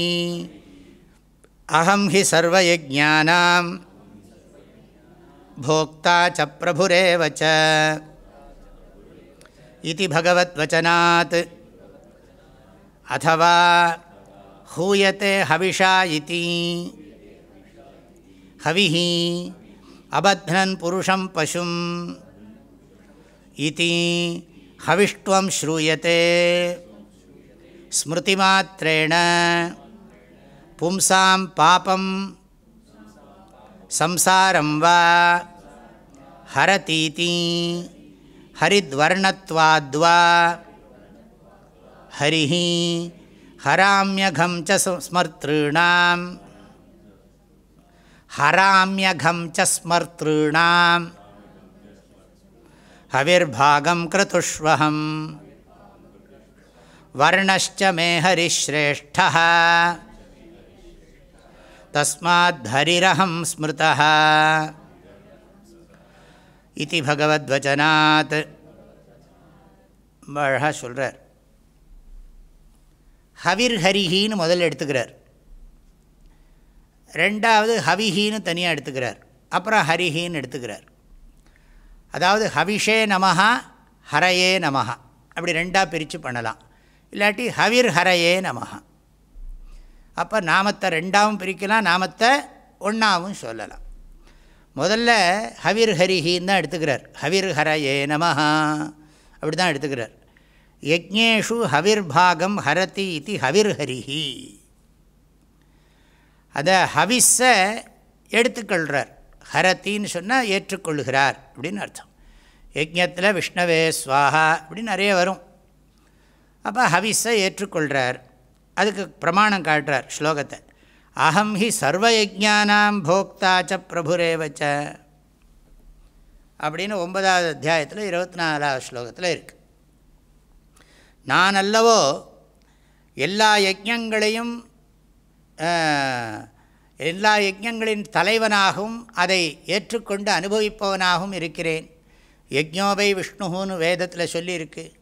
அஹம் ஹி சர்வயஜானாம் भोक्ता च प्रभुरेव च इति भगवद्वचनात् अथवा हूयते हविषा इति हविः अबध्नन् पुरुषं पशुम् इति ஹவிஷ்வம் ஸ்ரூயத்தே ஸ்மிருதிமாத்திரேண பும்சாம் பாபம் சம்சாரம் வா ஹரதீதி ஹரித்வர்ணத்வாத்வா ஹரிஹி ஹராமியகம் ச ஸ்மர்த்தॄணாம் ஹராமியகம் ச ஸ்மர்த்தॄணாம் हविर्भागं क्रतुष्वहं वर्णश्च मे हरिश्रेष्ठः तस्माद्धरिरहं स्मृतः इति भगवद्वचनात् அழகாக சொல்கிறார் ஹவிர் ஹரிஹின்னு முதல்ல எடுத்துக்கிறார் ரெண்டாவது ஹவிஹின்னு தனியாக எடுத்துக்கிறார் அப்புறம் ஹரிஹின்னு எடுத்துக்கிறார் அதாவது ஹவிஷே நமஹா ஹரையே நமஹா. அப்படி ரெண்டாக பிரித்து பண்ணலாம். இல்லாட்டி ஹவிர் ஹரையே நமஹா. அப்போ நாமத்தை ரெண்டாவும் பிரிக்கலாம் நாமத்தை ஒன்றாவும் சொல்லலாம். முதல்ல ஹவிர் ஹரிஹின்னு தான் எடுத்துக்கிறார். ஹவிர் ஹரையே நமஹா. அப்படி தான் எடுத்துக்கிறார். யஜ்ஞேஷு ஹவிர்பாகம் ஹரதி இது ஹவிர் ஹரிஹி. அதை ஹவிஸை எடுத்துக்கொள்கிறார் ஹரத்தின்னு சொன்னால் ஏற்றுக்கொள்கிறார் அப்படின்னு அர்த்தம். யஜ்யத்தில் விஷ்ணவே ஸ்வாஹா அப்படின்னு நிறைய வரும். அப்போ ஹவிஸை ஏற்றுக்கொள்கிறார் அதுக்கு பிரமாணம் காட்டுறார் ஸ்லோகத்தை. அகம் ஹி சர்வயஜானாம் போக்தாச்ச பிரபுரேவச்ச அப்படின்னு ஒன்பதாவது அத்தியாயத்தில் இருபத்தி நாலாவது ஸ்லோகத்தில் இருக்குது நான் அல்லவோ எல்லா யஜ்ஞங்களையும் எல்லா யஜ்ஞங்களின் தலைவனாகவும் அதை ஏற்றுக்கொண்டு அனுபவிப்பவனாகவும் இருக்கிறேன். யஜ்ஞோபை விஷ்ணுன்னு வேதத்தில் சொல்லியிருக்கு.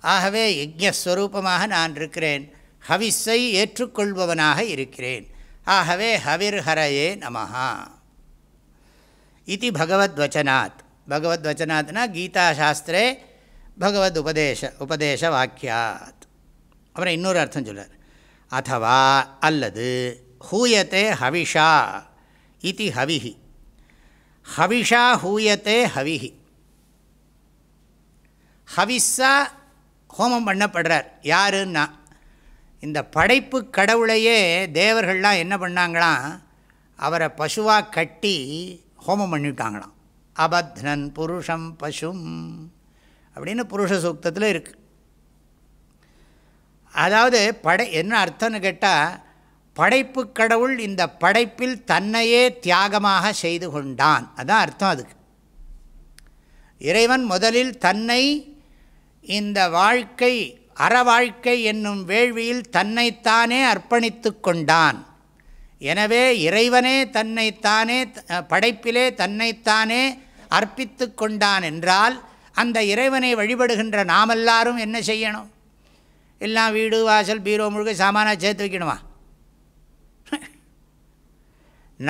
ஆகவே யஜ்ஞஸ்வரூபமாக நான் இருக்கிறேன். ஹவிஸை ஏற்றுக்கொள்பவனாக இருக்கிறேன். ஆகவே ஹவிர் ஹரையே நமஹா. இது பகவத்வச்சனாத். பகவத்வச்சனாத்னா கீதாசாஸ்திரே பகவத் உபதேச உபதேச வாக்கியாத். அப்புறம் இன்னொரு அர்த்தம் சொல்லார் அதுவா அல்லது ஹூயத்தே ஹவிஷா இது ஹவிஹி. ஹவிஷா ஹூயத்தே ஹவிஹி. ஹவிஸா ஹோமம் பண்ணப்படுறார். யாருன்னா? இந்த படைப்பு கடவுளையே தேவர்கள்லாம் என்ன பண்ணாங்களாம்? அவரை பசுவாக கட்டி ஹோமம் பண்ணிட்டாங்களாம். அபத்னன் புருஷம் பசும் அப்படின்னு புருஷ சூக்தத்தில் இருக்குது அதாவது படை என்ன அர்த்தம்னு கேட்டால் படைப்பு கடவுள் இந்த படைப்பில் தன்னையே தியாகமாக செய்து கொண்டான். அதான் அர்த்தம் அதுக்கு. இறைவன் முதலில் தன்னை இந்த வாழ்க்கை அற வாழ்க்கை என்னும் வேள்வியில் தன்னைத்தானே அர்ப்பணித்து கொண்டான். எனவே இறைவனே தன்னைத்தானே படைப்பிலே தன்னைத்தானே அர்ப்பித்து கொண்டான் என்றால் அந்த இறைவனை வழிபடுகின்ற நாமெல்லாரும் என்ன செய்யணும்? எல்லாம் வீடு வாசல் பீரோ முழுக்க சாமானாக சேர்த்து வைக்கணுமா?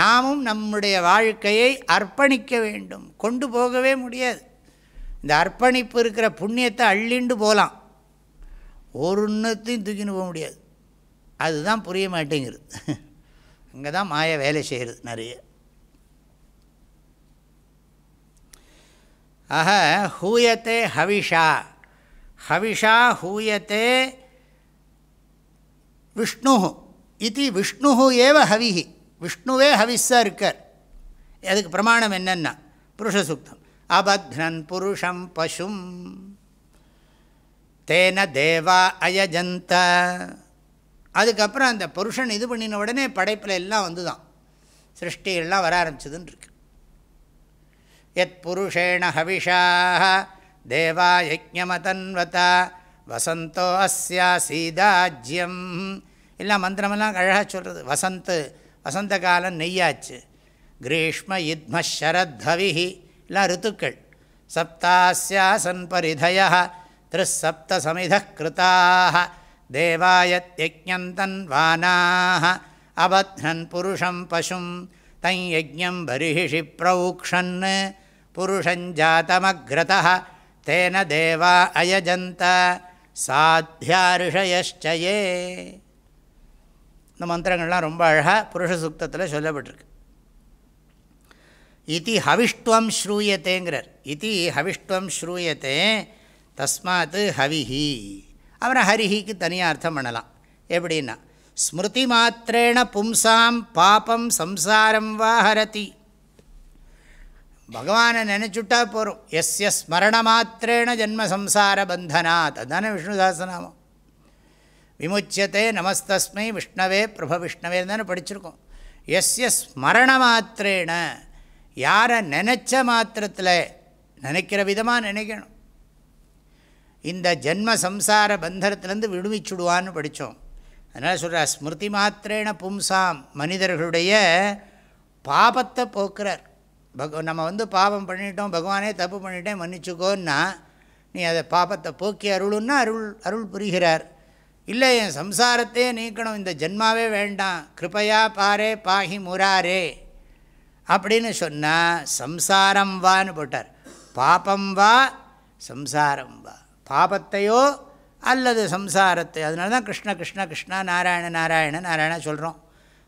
நாமும் நம்முடைய வாழ்க்கையை அர்ப்பணிக்க வேண்டும். கொண்டு போகவே முடியாது. இந்த அர்ப்பணிப்பு இருக்கிற புண்ணியத்தை அள்ளிண்டு போகலாம் ஒரு இன்னத்தையும் தூக்கின்னு போக முடியாது. அதுதான் புரிய மாட்டேங்கிறது. அங்கே தான் மாய வேலை செய்கிறது நிறைய. ஆக ஹூயத்தே ஹவிஷா. ஹவிஷா ஹூயத்தே விஷ்ணு இது விஷ்ணு ஏவ ஹவிஹி. விஷ்ணுவே ஹவிஸ்ஸாக இருக்கார். அதுக்கு பிரமாணம் என்னென்னா புருஷசுக்தம். அபத்னன் புருஷம் பசும். தேன தேவா அயஜந்த. அதுக்கப்புறம் அந்த புருஷன் இது பண்ணின உடனே படைப்பில் எல்லாம் வந்து தான் சிருஷ்டியெல்லாம் வர ஆரம்பிச்சதுன்னு இருக்கு எத் புருஷேண ஹவிஷாக தேவா யஜமதன்வதா வசந்தோ அஸ்யா சீதாஜ்யம் எல்லாம் மந்திரமெல்லாம் அழகாக சொல்கிறது வசந்த் வசந்த காலம் நெய்யாச்சு. கிரீஷ்ம யுத்ம சரத்ஹவிஹி எல்லாம் ரித்துக்கள். சப்தாஸ்யாசன் பரிதய திருசப்த சமித கிருதாக தேவாயத்யஜந்தன்வானாக அபத்னன் புருஷம் பசும் தன் யஜ்யம் பரிஹிஷி பிரௌக்ஷன் புருஷஞ்சாத்தமக்ரத தேன தேவா அயஜந்த சாத்தியாரிஷயச்சயே இந்த மந்திரங்கள்லாம் ரொம்ப அழகாக புருஷ சுக்தத்தில் சொல்லப்பட்டிருக்கு. இது ஹவிஷ்டுவம் ஸ்ரூயத்தேங்கிறார். இது ஹவிஷ்டுவம் ஸ்ரூயத்தே தஸ்மாத் ஹவிஹி. அவரை ஹரிஹிக்கு தனியாக அர்த்தம் பண்ணலாம். எப்படின்னா ஸ்மிருதி மாத்திரேண பும்சாம் பாபம் சம்சாரம் வா ஹரதி. பகவானை நினச்சுட்டா போகிறோம் எஸ் எஸ் ஸ்மரண மாத்திரேண ஜென்ம சம்சார பந்தனாத். அதுதானே விஷ்ணுதாசனாமம் விமுச்சியத்தை நமஸ்தஸ்மை விஷ்ணவே பிரப விஷ்ணவே தானே படிச்சிருக்கோம். எஸ்ய ஸ்மரண மாத்திரேன யாரை நினச்ச மாத்திரத்தில் நினைக்கிற விதமாக நினைக்கணும். இந்த ஜென்ம சம்சார பந்தரத்துலேருந்து விடுவிச்சுடுவான்னு படித்தோம் அதனால் சொல்கிறார் ஸ்மிருதி மாத்திரேன பும்சாம் மனிதர்களுடைய பாபத்தை போக்குறார். பக நம்ம வந்து பாபம் பண்ணிட்டோம் பகவானே தப்பு பண்ணிட்டேன் மன்னிச்சுக்கோன்னா நீ அதை பாபத்தை போக்கி அருளுன்னா அருள் அருள் புரிகிறார். இல்லை என் சம்சாரத்தையே நீக்கணும். இந்த ஜென்மாவே வேண்டாம். கிருப்பையா பாரே பாகி முராரே அப்படின்னு சொன்னால் சம்சாரம் வான்னு போட்டார். பாபம் வா சம்சாரம் வா. பாபத்தையோ அல்லது சம்சாரத்தை அதனால தான் கிருஷ்ண கிருஷ்ண கிருஷ்ணா நாராயண நாராயண நாராயண சொல்கிறோம்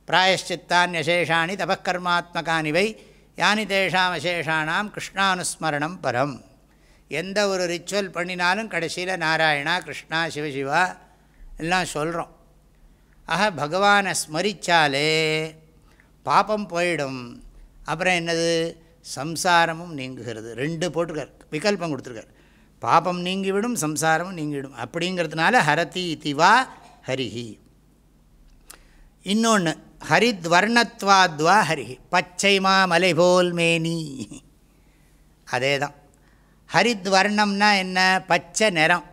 பிராயஷ்சித்தான் யசேஷாணி தபக்கர்மாத்மகானி வை யானி தேஷாம் அசேஷானாம் கிருஷ்ணானுஸ்மரணம் பரம். எந்த ஒரு ரிச்சுவல் பண்ணினாலும் கடைசியில் நாராயணா கிருஷ்ணா சிவசிவா எல்லாம் சொல்கிறோம் ஆக பகவானை ஸ்மரித்தாலே பாப்பம் போயிடும். அப்புறம் என்னது? சம்சாரமும் நீங்குகிறது. ரெண்டு போட்டிருக்கார். விகல்பம் கொடுத்துருக்கார். பாபம் நீங்கிவிடும் சம்சாரமும் நீங்கிவிடும். அப்படிங்கிறதுனால ஹரதி திவா ஹரிஹி. இன்னொன்று ஹரித்வர்ணத்வாத்வா ஹரிஹி. பச்சை பச்சைமா மலைபோல் மேனி. அதே தான் ஹரித்வர்ணம்னா என்ன? பச்சை நிறம்.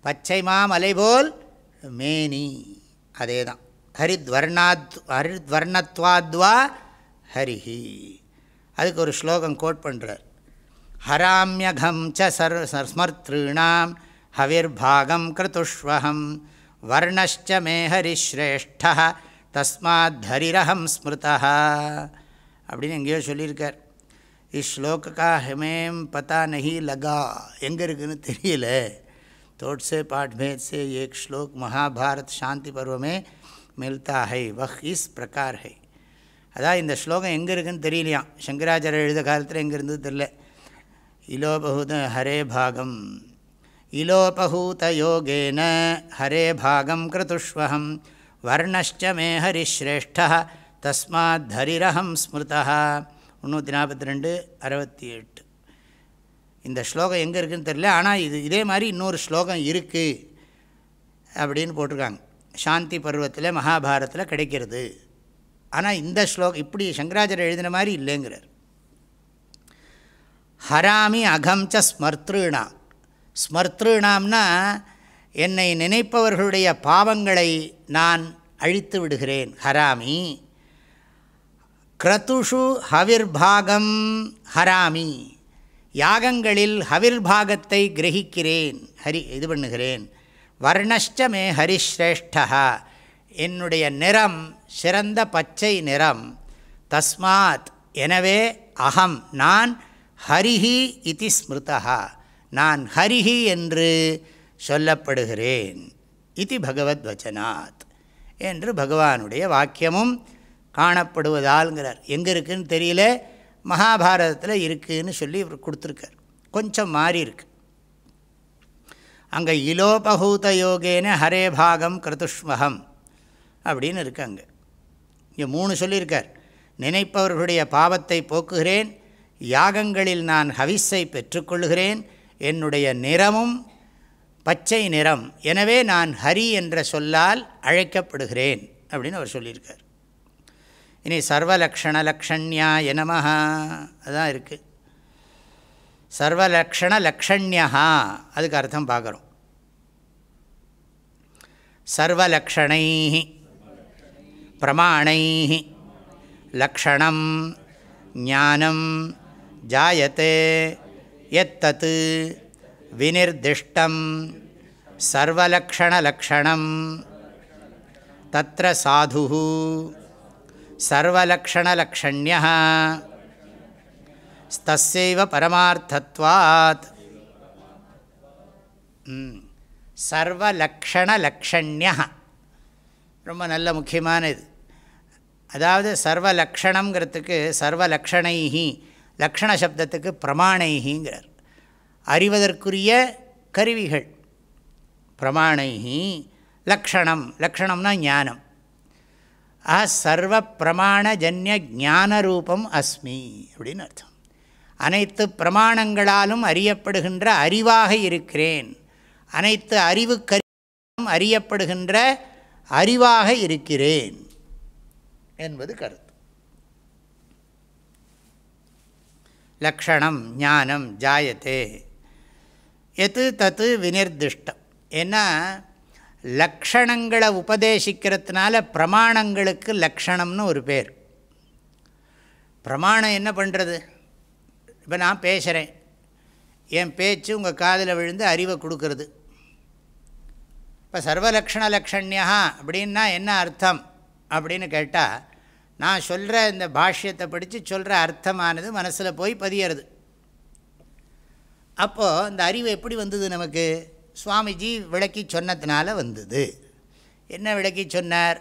பச்சை பச்சைமா மலைபோல் மேனி அதே தான் ஹரித்வர்ணாத் ஹரித்வர்ணத்வாத்வா ஹரிஹி. அதுக்கு ஒரு ஸ்லோகம் கோட் பண்ணுறார் ஹராமியகம் ச சர் ஸ்மர்த்ருணாம் ஹவிர்பாகம் கிருத்துஷ்வகம் வர்ணச்ச மே ஹரிஸ்ரேஷ்ட தஸ்மாத் ஹரிரஹம் ஸ்மிருதா அப்படின்னு எங்கேயோ சொல்லியிருக்கார். இஸ் ஸ்லோக கா பதா நகி லகா எங்கே இருக்குதுன்னு தெரியல. तोट से पाठ भेद से एक श्लोक महाभारत शांति पर्व में மில்தா ஹை வஹ் இஸ் பிரகார் ஹை அதான் இந்த ஸ்லோகம் எங்கே இருக்குன்னு தெரியலையாம் சங்கராச்சாரியர் எழுத காலத்தில் எங்கே இருந்தது தெரியல இலோபகுத ஹரே பாகம் இலோபகூத யோகேன ஹரே பாகம் கிருதுஷ்வகம் வர்ணஷ்ட மே ஹரிஸ்ரேஷ்ட தஸ்மாத் ஹரிரஹம் ஸ்மிருதா முந்நூற்றி நாற்பத்தி ரெண்டு அறுபத்தி எட்டு இந்த ஸ்லோகம் எங்கே இருக்குதுன்னு தெரியல ஆனால் இது இதே மாதிரி இன்னொரு ஸ்லோகம் இருக்குது அப்படின்னு போட்டிருக்காங்க. சாந்தி பருவத்தில் மகாபாரத்தில் கிடைக்கிறது. ஆனால் இந்த ஸ்லோகம் இப்படி சங்கராச்சாரியர் எழுதின மாதிரி இல்லைங்கிறார். ஹராமி அகம் ச ஸ்மர்த்ருணாம் ஸ்மர்த்ருணாம்னா என்னை நினைப்பவர்களுடைய பாவங்களை நான் அழித்து விடுகிறேன் ஹராமி. கிரதுஷு ஹவிர்பாகம் ஹராமி. யாகங்களில் ஹவிர்பாகத்தை கிரகிக்கிறேன் ஹரி இது பண்ணுகிறேன். வர்ணஷ்ட மே ஹரிஸ்ரேஷ்டா என்னுடைய நிறம் சிறந்த பச்சை நிறம். தஸ்மாத் எனவே அகம் நான் ஹரிஹி இது ஸ்மிருதா நான் ஹரிஹி என்று சொல்லப்படுகிறேன். இது பகவத் வச்சனாத். என்று பகவானுடைய வாக்கியமும் காணப்படுவதால்ங்கிறார். எங்கே இருக்குதுன்னு தெரியல? மகாபாரதத்தில் இருக்குதுன்னு சொல்லி இவர் கொடுத்துருக்கார். கொஞ்சம் மாறி இருக்கு. அங்கே இலோபகூத யோகேன ஹரே பாகம் கிருதுஷ்மகம் அப்படின்னு இருக்கு அங்கே இங்கே மூணு சொல்லியிருக்கார். நினைப்பவர்களுடைய பாவத்தை போக்குகிறேன் யாகங்களில் நான் ஹவிஸை பெற்றுக்கொள்கிறேன் என்னுடைய நிறமும் பச்சை நிறம் எனவே நான் ஹரி என்ற சொல்லால் அழைக்கப்படுகிறேன் அப்படின்னு அவர் சொல்லியிருக்கார். இனி சர்வலக்ஷண லக்ஷண்யாய நமஹ. அதுதான் இருக்குது சர்வலக்ஷண லக்ஷண்யா அதுக்கு அர்த்தம் பார்க்குறோம். சர்வலக்ஷணை பிரமாணை லக்ஷணம் ஞானம் ஜாயத்தே எத்தத்து வினிர்திஷ்டம் சர்வலக்ஷணலக்ஷணம். தத்திர சாது சர்வலக்ஷணலக்ஷண்ய தஸ்யைவ பரமார்த்தத்வாத். சர்வலக்ஷணலக்ஷண்ய ரொம்ப நல்ல முக்கியமான இது அதாவது சர்வலக்ஷணங்கிறதுக்கு சர்வலக்ஷணைஹி லக்ஷண சப்தத்துக்கு பிரமாணைஹிங்கிறார். அறிவதற்குரிய கருவிகள். பிரமாணைஹி லக்ஷணம். லக்ஷணம்னா ஞானம். அசர்வ சர்வ பிரமாணஜன்ய ஞான ரூபம் அஸ்மி அப்படின்னு அர்த்தம். அனைத்து பிரமாணங்களாலும் அறியப்படுகின்ற அறிவாக இருக்கிறேன். அனைத்து அறிவு அறியப்படுகின்ற அறிவாக இருக்கிறேன் என்பது கருத்து. லக்ஷணம் ஞானம் ஜாயத்தே. எது தத்து வினிர்திஷ்டம் ஏன்னா லக்ஷணங்களை உபதேசிக்கிறதுனால பிரமாணங்களுக்கு லக்ஷணம்னு ஒரு பேர். பிரமாணம் என்ன பண்ணுறது இப்போ நான் பேசுகிறேன் என் பேச்சு உங்கள் காதில் விழுந்து அறிவை கொடுக்கறது. இப்போ சர்வலக்ஷண லக்ஷண்யா அப்படின்னா என்ன அர்த்தம்? அப்படின்னு கேட்டால் நான் சொல்கிற இந்த பாஷ்யத்தை படித்து சொல்கிற அர்த்தமானது மனசில் போய் பதியறது. அப்போது இந்த அறிவு எப்படி வந்தது நமக்கு? சுவாமிஜி விளக்கி சொன்னதுனால வந்தது. என்ன விளக்கி சொன்னார்?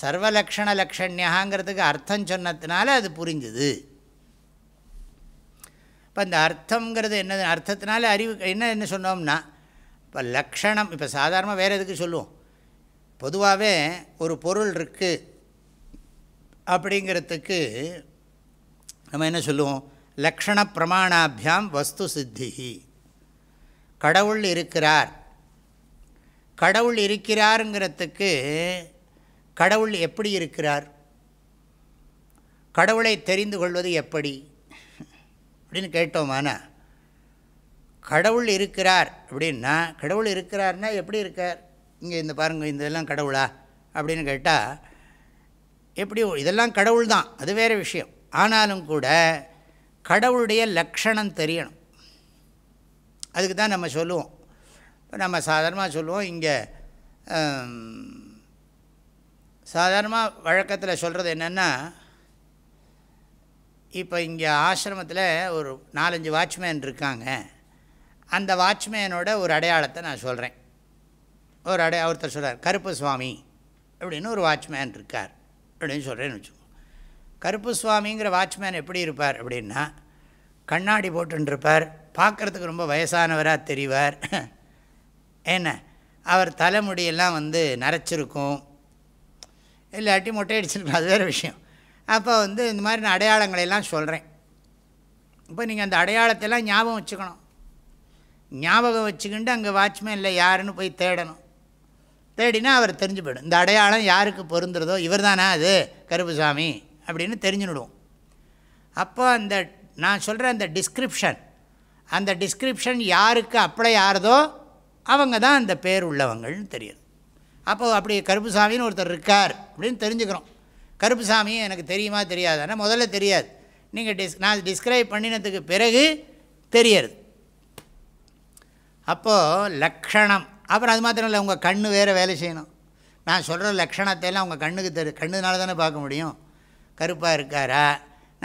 சர்வலக்ஷண லக்ஷண்யாங்கிறதுக்கு அர்த்தம் சொன்னதுனால அது புரிஞ்சுது. இப்போ இந்த அர்த்தங்கிறது என்னது? அர்த்தத்தினால அறிவு என்ன என்ன சொன்னோம்னா இப்போ லக்ஷணம் இப்போ சாதாரணமாக வேறு எதுக்கு சொல்லுவோம்? பொதுவாகவே ஒரு பொருள் இருக்குது அப்படிங்கிறதுக்கு நம்ம என்ன சொல்லுவோம்? லக்ஷண பிரமாணாபியாம் வஸ்து சித்தி கடவுள் இருக்கிறார். கடவுள் இருக்கிறாருங்கிறதுக்கு கடவுள் எப்படி இருக்கிறார்? கடவுளை தெரிந்து கொள்வது எப்படி? அப்படின்னு கேட்டோமானா கடவுள் இருக்கிறார் அப்படின்னா கடவுள் இருக்கிறார்னா எப்படி இருக்கார்? இங்கே இந்த பாருங்கள் இதெல்லாம் கடவுளா? அப்படின்னு கேட்டால் எப்படி இதெல்லாம் கடவுள் தான் அது வேறு விஷயம். ஆனாலும் கூட கடவுளுடைய லக்ஷணம் தெரியணும். அதுக்கு தான் நம்ம சொல்லுவோம். இப்போ நம்ம சாதாரணமாக சொல்லுவோம் இங்கே சாதாரணமாக வழக்கத்தில் சொல்கிறது என்னென்னா இப்போ இங்கே ஆசிரமத்தில் ஒரு நாலஞ்சு வாட்ச்மேன் இருக்காங்க. அந்த வாட்ச்மேனோட ஒரு அடையாளத்தை நான் சொல்கிறேன் ஒரு அடைய ஒருத்தர் சொல்கிறார் கருப்பு சுவாமி அப்படின்னு ஒரு வாட்ச்மேன் இருக்கார் அப்படின்னு சொல்கிறேன்னு வச்சுக்கோங்க கருப்பு சுவாமிங்கிற வாட்ச்மேன் எப்படி இருப்பார் அப்படின்னா கண்ணாடி போட்டுருப்பார் பார்க்குறதுக்கு ரொம்ப வயசானவராக தெரிவார். என்ன? அவர் தலைமுடியெல்லாம் வந்து நரைச்சிருக்கும். இல்லாட்டி மொட்டை அடிச்சிருக்கும் அது வேறு விஷயம். அப்போ வந்து இந்த மாதிரி நான் அடையாளங்களையெல்லாம் சொல்கிறேன் இப்போ நீங்கள் அந்த அடையாளத்தெல்லாம் ஞாபகம் வச்சுக்கணும். ஞாபகம் வச்சுக்கிண்டு அங்கே வாட்ச்மேனில் யாருன்னு போய் தேடணும். தேடினா அவர் தெரிஞ்சு போயிடும் இந்த அடையாளம் யாருக்கு பொருந்துறதோ இவர் அது? கருப்புசாமி அப்படின்னு தெரிஞ்சுடுவோம் அப்போ அந்த நான் சொல்கிற அந்த டிஸ்கிரிப்ஷன் அந்த டிஸ்கிரிப்ஷன் யாருக்கு அப்ளை ஆகிறதோ அவங்க தான் அந்த பேர் உள்ளவங்கள்னு தெரியுது. அப்போது அப்படி கருப்புசாமின்னு ஒருத்தர் இருக்கார் அப்படின்னு தெரிஞ்சுக்கிறோம். கருப்புசாமி எனக்கு தெரியுமா தெரியாதானா முதல்ல தெரியாது. நீங்கள் டிஸ் நான் டிஸ்கிரைப் பண்ணினதுக்கு பிறகு தெரியறது. அப்போது லக்ஷணம். அப்புறம் அது மாத்திரம் இல்லை உங்கள் கண்ணு வேறு வேலை செய்யணும். நான் சொல்கிற லக்ஷணத்தையெல்லாம் உங்கள் கண்ணுக்கு தெரு கண்ணுனால தானே பார்க்க முடியும். கருப்பாக இருக்காரா?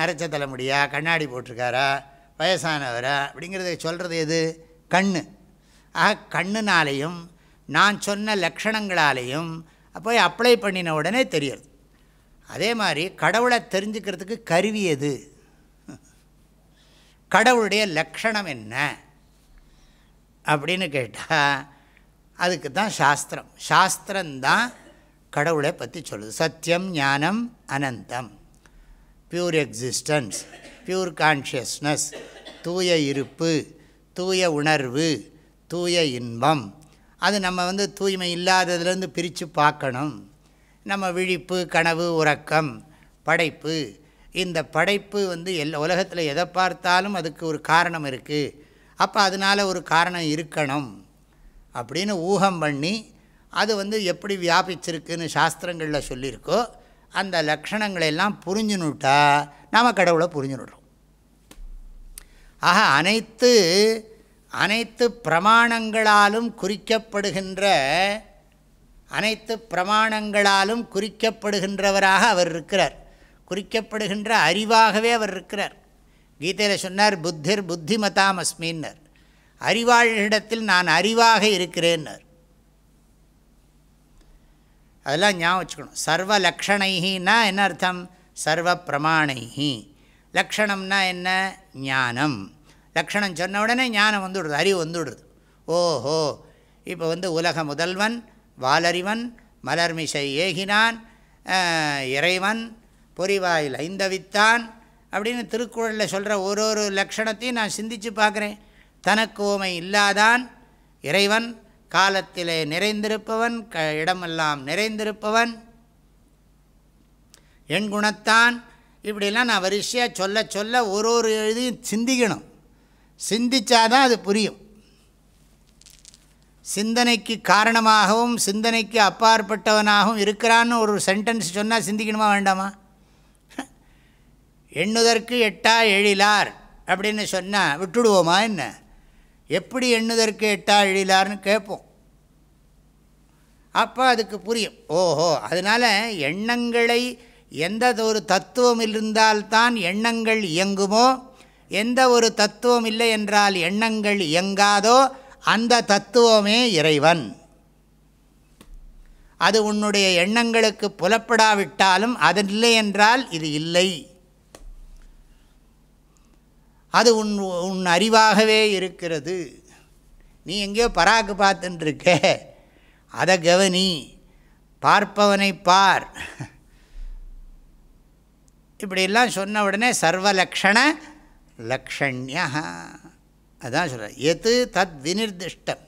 நரைச்ச தலைமுடியா கண்ணாடி போட்டிருக்காரா வயசானவரா அப்படிங்கிறத சொல்கிறது எது? கண் ஆக கண்ணுனாலையும் நான் சொன்ன லக்ஷணங்களாலேயும் போய் அப்ளை பண்ணின உடனே தெரியுது. அதே மாதிரி கடவுளை தெரிஞ்சுக்கிறதுக்கு கருவி எது? கடவுளுடைய லக்ஷணம் என்ன? அப்படின்னு கேட்டால் அதுக்கு தான் சாஸ்திரம். சாஸ்திரம்தான் கடவுளை பற்றி சொல்லுது. சத்தியம் ஞானம் அனந்தம். பியூர் எக்ஸிஸ்டன்ஸ் பியூர் கான்ஷியஸ்னஸ் தூய இருப்பு தூய உணர்வு தூய இன்பம். அது நம்ம வந்து தூய்மை இல்லாததுலேருந்து பிரித்து பார்க்கணும். நம்ம விழிப்பு கனவு உறக்கம் படைப்பு. இந்த படைப்பு வந்து எல்லா உலகத்தில் எதை பார்த்தாலும் அதுக்கு ஒரு காரணம் இருக்குது அப்போ அதனால் ஒரு காரணம் இருக்கணும். அப்படின்னு ஊகம் பண்ணி அது வந்து எப்படி வியாபிச்சிருக்குன்னு சாஸ்திரங்களில் சொல்லியிருக்கோ அந்த லக்ஷணங்களெல்லாம் புரிஞ்சுனுட்டா நாம் கடவுளை புரிஞ்சுனுடுறோம். ஆக அனைத்து அனைத்து பிரமாணங்களாலும் குறிக்கப்படுகின்ற அனைத்து பிரமாணங்களாலும் குறிக்கப்படுகின்றவராக அவர் இருக்கிறார். குறிக்கப்படுகின்ற அறிவாகவே அவர் இருக்கிறார். கீதையில் சொன்னார் புத்திர் புத்திமதாம் அஸ்மின்னர். அறிவாளிடத்தில் நான் அறிவாக இருக்கிறேன்னர். அதெல்லாம் ஞாபகம் வச்சுக்கணும். சர்வ லக்ஷணைஹின்னா என்ன அர்த்தம்? சர்வ பிரமாணைஹி. லக்ஷணம்னா என்ன? ஞானம். லக்ஷணம் சொன்ன உடனே ஞானம் வந்துவிடுது அறிவு வந்துவிடுது ஓஹோ இப்போ வந்து உலக முதல்வன் வாலறிவன் மலர்மிசை ஏகினான் இறைவன் பொறிவாயில் ஐந்தவித்தான் அப்படின்னு திருக்குறளில் சொல்கிற ஒரு ஒரு லக்ஷணத்தையும் நான் சிந்தித்து பார்க்குறேன். தனக்கு ஓமை இல்லாதான் இறைவன் காலத்திலே நிறைந்திருப்பவன் க இடமெல்லாம் நிறைந்திருப்பவன். என் குணத்தான் இப்படிலாம் நான் வரிசையாக சொல்ல சொல்ல ஒரு ஒரு எழுதியும் சிந்திக்கணும். சிந்தித்தாதான் அது புரியும். சிந்தனைக்கு காரணமாகவும் சிந்தனைக்கு அப்பாற்பட்டவனாகவும் இருக்கிறான்னு ஒரு சென்டென்ஸ் சொன்னால் சிந்திக்கணுமா வேண்டாமா? எண்ணுதற்கு எட்டா எழிலார் அப்படின்னு சொன்னால் விட்டுடுவோமா என்ன? எப்படி எண்ணுதற்கு எட்டா எழிலார்னு கேட்போம். அப்போ அதுக்கு புரியும். ஓஹோ அதனால் எண்ணங்களை எந்த ஒரு தத்துவம் இருந்தால்தான் எண்ணங்கள் இயங்குமோ எந்த ஒரு தத்துவம் இல்லை என்றால் எண்ணங்கள் இயங்காதோ அந்த தத்துவமே இறைவன். அது உன்னுடைய எண்ணங்களுக்கு புலப்படாவிட்டாலும் அது இல்லை என்றால் இது இல்லை. அது உன் உன் அறிவாகவே இருக்கிறது. நீ எங்கேயோ பராக்கு பார்த்துட்டுருக்க அதை கவனி. பார்ப்பவனை பார். இப்படியெல்லாம் சொன்ன உடனே சர்வலக்ஷண லக்ஷண்யா. அதான் சொல்கிறேன் எது தத் வினிர்திஷ்டம்?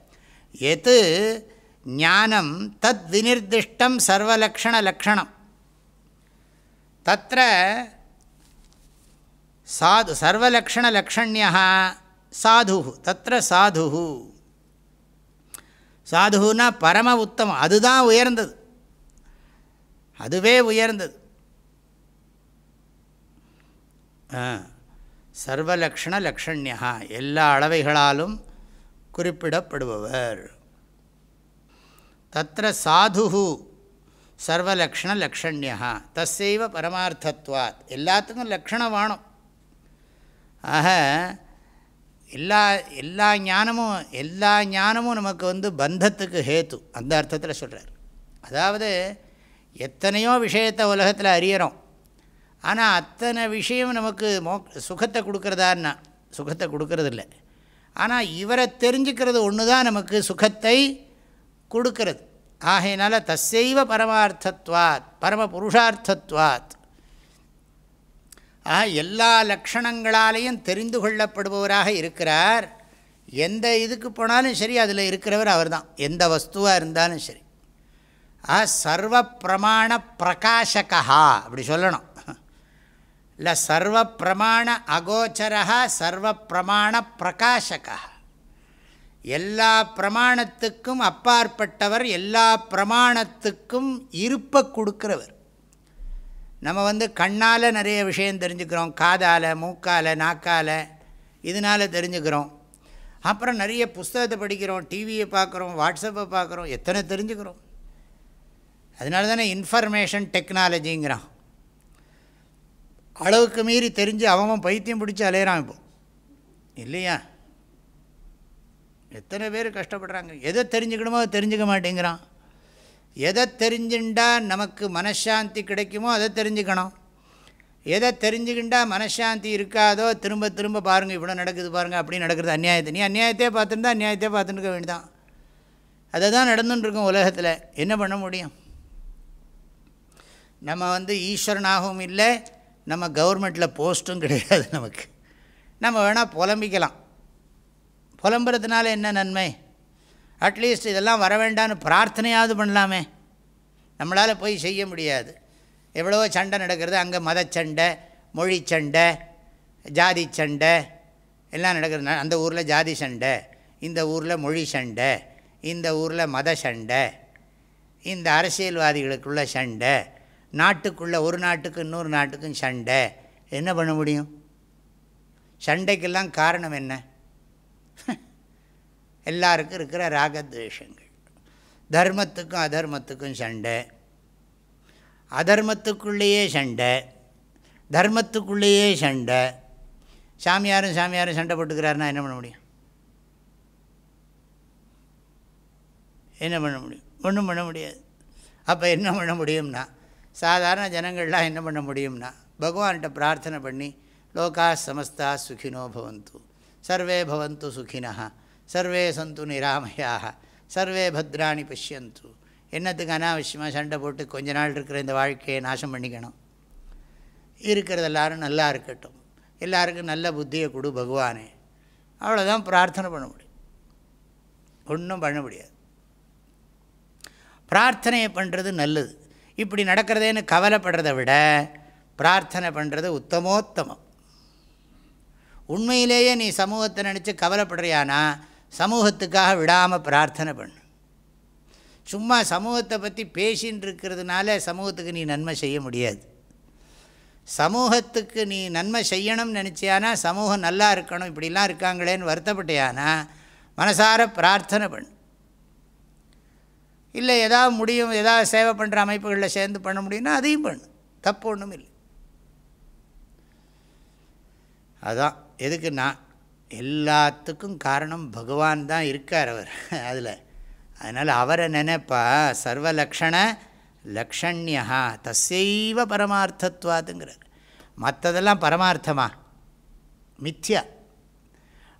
எது ஞானம் தத் வினிர்திஷ்டம் சர்வலக்ஷண லக்ஷணம்? தத்திர சாது சர்வலக்ஷணலக்ஷண்யா சாது தத்திர சாது சாதுனா பரம உத்தமம் அதுதான் உயர்ந்தது. அதுவே உயர்ந்தது. சர்வலக்ஷண லக்ஷண்யா எல்லா அளவைகளாலும் குறிப்பிடப்படுபவர். தத்திர சாது சர்வலக்ஷண லக்ஷண்யா தஸ்ஸைவ பரமார்த்தத்வாத் எல்லாத்துக்கும் லக்ஷணம் வேணும். ஆக எல்லா எல்லா ஞானமும் எல்லா ஞானமும் நமக்கு வந்து பந்தத்துக்கு ஹேத்து. அந்த அர்த்தத்தில் சொல்கிறார் அதாவது எத்தனையோ விஷயத்தை உலகத்தில் அறியறோம். ஆனால் அத்தனை விஷயம் நமக்கு மோ சுகத்தை கொடுக்குறதான்னா சுகத்தை கொடுக்கறதில்ல. ஆனால் இவரை தெரிஞ்சுக்கிறது ஒன்று தான் நமக்கு சுகத்தை கொடுக்கறது. ஆகையினால தசைவ பரமார்த்தத்வாத் பரம புருஷார்த்தத்வாத். ஆக எல்லா லக்ஷணங்களாலேயும் தெரிந்து கொள்ளப்படுபவராக இருக்கிறார். எந்த இதுக்கு போனாலும் சரி அதில் இருக்கிறவர் அவர்தான். எந்த வஸ்துவாக இருந்தாலும் சரி. ஆ சர்வ பிரமாண பிரகாசகா அப்படி சொல்லணும். இல்லை சர்வ பிரமாண அகோச்சரா சர்வ பிரமாண பிரகாசகா எல்லா பிரமாணத்துக்கும் அப்பாற்பட்டவர் எல்லா பிரமாணத்துக்கும் இருப்பை கொடுக்கிறவர். நம்ம வந்து கண்ணால் நிறைய விஷயம் தெரிஞ்சுக்கிறோம். காதால் மூக்கால் நாக்கால். இதனால் தெரிஞ்சுக்கிறோம். அப்புறம் நிறைய புஸ்தகத்தை படிக்கிறோம் டிவியை பார்க்குறோம் வாட்ஸ்அப்பை பார்க்குறோம் எத்தனை தெரிஞ்சுக்கிறோம். அதனால தானே இன்ஃபர்மேஷன் டெக்னாலஜிங்கிறான் அளவுக்கு மீறி தெரிஞ்சு அவன் பைத்தியம் பிடிச்சி அலையிறான் இப்போ. இல்லையா? எத்தனை பேர் கஷ்டப்படுறாங்க. எதை தெரிஞ்சுக்கணுமோ அதை தெரிஞ்சுக்க மாட்டேங்கிறான். எதை தெரிஞ்சுண்டா நமக்கு மனசாந்தி கிடைக்குமோ அதை தெரிஞ்சுக்கணும். எதை தெரிஞ்சுக்கிண்டா மனசாந்தி இருக்காதோ திரும்ப திரும்ப பாருங்கள் இவ்வளோ நடக்குது பாருங்கள் அப்படின்னு நடக்கிறது அநியாயத்தை. நீ அநியாயத்தையே பார்த்துருந்தா அநியாயத்தையே பார்த்துருக்க வேண்டியதான் அதை தான் நடந்துட்டுருக்கோம் உலகத்தில். என்ன பண்ண முடியும்? நம்ம வந்து ஈஸ்வரனாகவும் இல்லை நம்ம கவர்மெண்ட்டில் போஸ்ட்டும் கிடையாது நமக்கு. நம்ம வேணால் புலம்பிக்கலாம். புலம்புறதுனால என்ன நன்மை? அட்லீஸ்ட் இதெல்லாம் வர வேண்டாம்னு பிரார்த்தனையாவது பண்ணலாமே. நம்மளால் போய் செய்ய முடியாது. எவ்வளவோ சண்டை நடக்கிறது அங்கே மதச்சண்டை மொழி சண்டை ஜாதி சண்டை எல்லாம் நடக்கிறது அந்த ஊரில் ஜாதி சண்டை இந்த ஊரில் மொழி சண்டை இந்த ஊரில் மத சண்டை இந்த அரசியல்வாதிகளுக்குள்ள சண்டை நாட்டுக்குள்ளே ஒரு நாட்டுக்கு இன்னொரு நாட்டுக்கும் சண்டை. என்ன பண்ண முடியும்? சண்டைக்கெல்லாம் காரணம் என்ன? எல்லாருக்கும் இருக்கிற ராகத்வேஷங்கள். தர்மத்துக்கும் அதர்மத்துக்கும் சண்டை. அதர்மத்துக்குள்ளேயே சண்டை. தர்மத்துக்குள்ளேயே சண்டை. சாமியாரும் சாமியாரும் சண்டை போட்டுக்கிறாருன்னா என்ன பண்ண முடியும்? என்ன பண்ண முடியும்? ஒன்றும் பண்ண முடியாது. அப்போ என்ன பண்ண முடியும்னா சாதாரண ஜனங்கள்லாம் என்ன பண்ண முடியும்னா பகவான்கிட்ட பிரார்த்தனை பண்ணி லோகா சமஸ்தா சுகினோ பவந்து. சர்வே பவந்து சுகினா சர்வே சந்து நிராமையாக சர்வே பத்ராணி பஷ்யந்து. என்னத்துக்கு அனாவசியமாக சண்டை போட்டு கொஞ்ச நாள் இருக்கிற இந்த வாழ்க்கையை நாசம் பண்ணிக்கணும். இருக்கிறது எல்லோரும் நல்லா இருக்கட்டும். எல்லாருக்கும் நல்ல புத்தியை கொடு பகவானே. அவ்வளோதான் பிரார்த்தனை பண்ண முடியும். ஒன்றும் பண்ண முடியாது. பிரார்த்தனையை பண்ணுறது நல்லது. இப்படி நடக்கிறதேன்னு கவலைப்படுறதை விட பிரார்த்தனை பண்ணுறது உத்தமோத்தமம். உண்மையிலேயே நீ சமூகத்தை நினச்சி கவலைப்படுறியானா சமூகத்துக்காக விடாமல் பிரார்த்தனை பண்ணு. சும்மா சமூகத்தை பற்றி பேசின்னு இருக்கிறதுனால சமூகத்துக்கு நீ நன்மை செய்ய முடியாது. சமூகத்துக்கு நீ நன்மை செய்யணும்னு நினச்சியானா சமூகம் நல்லா இருக்கணும் இப்படிலாம் இருக்காங்களேன்னு வருத்தப்பட்டியானா மனசார பிரார்த்தனை பண்ணு. இல்லை எதாவது முடியும் எதாவது சேவை பண்ணுற அமைப்புகளில் சேர்ந்து பண்ண முடியும்னா அதையும் பண்ணு. தப்பு ஒன்றும் இல்லை அதுதான் எதுக்குன்னா எல்லாத்துக்கும் காரணம் பகவான் தான் இருக்கார் அவர் அதில். அதனால் அவரை நினைப்பா சர்வலக்ஷண லக்ஷண்யா தசைவ பரமார்த்தத்வாதுங்கிறார் மற்றதெல்லாம் பரமார்த்தமா? மித்யா.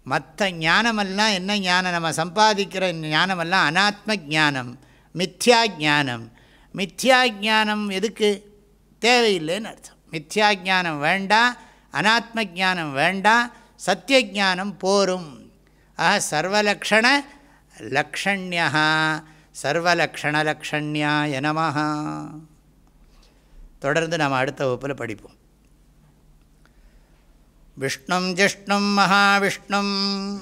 மற்ற ஞானமெல்லாம் என்ன ஞானம்? நம்ம சம்பாதிக்கிற ஞானமெல்லாம் அனாத்ம ஜானம் மித்யா ஜானம் மித்யா ஜானம் எதுக்கு? தேவையில்லைன்னு அர்த்தம். மித்யா ஜானம் வேண்டாம் அனாத்ம ஜானம் வேண்டாம் சத்திய ஜானம் போரும். ஆக சர்வலக்ஷண லக்ஷண்யா சர்வலக்ஷணலக்ஷண்யாய நமஹ. தொடர்ந்து நாம் அடுத்த வகுப்பில் படிப்போம். விஷ்ணும் ஜிஷ்ணும் மகாவிஷ்ணும்.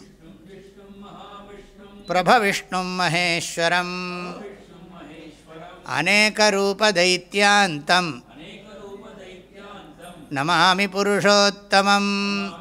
பிரபவிஷ்ணும் மகேஸ்வரம். அநேகரூபதைத்தியாந்தம் நமாமி புருஷோத்தமம்.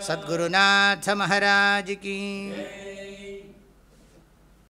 सद्गुरुनाथमहाराज की।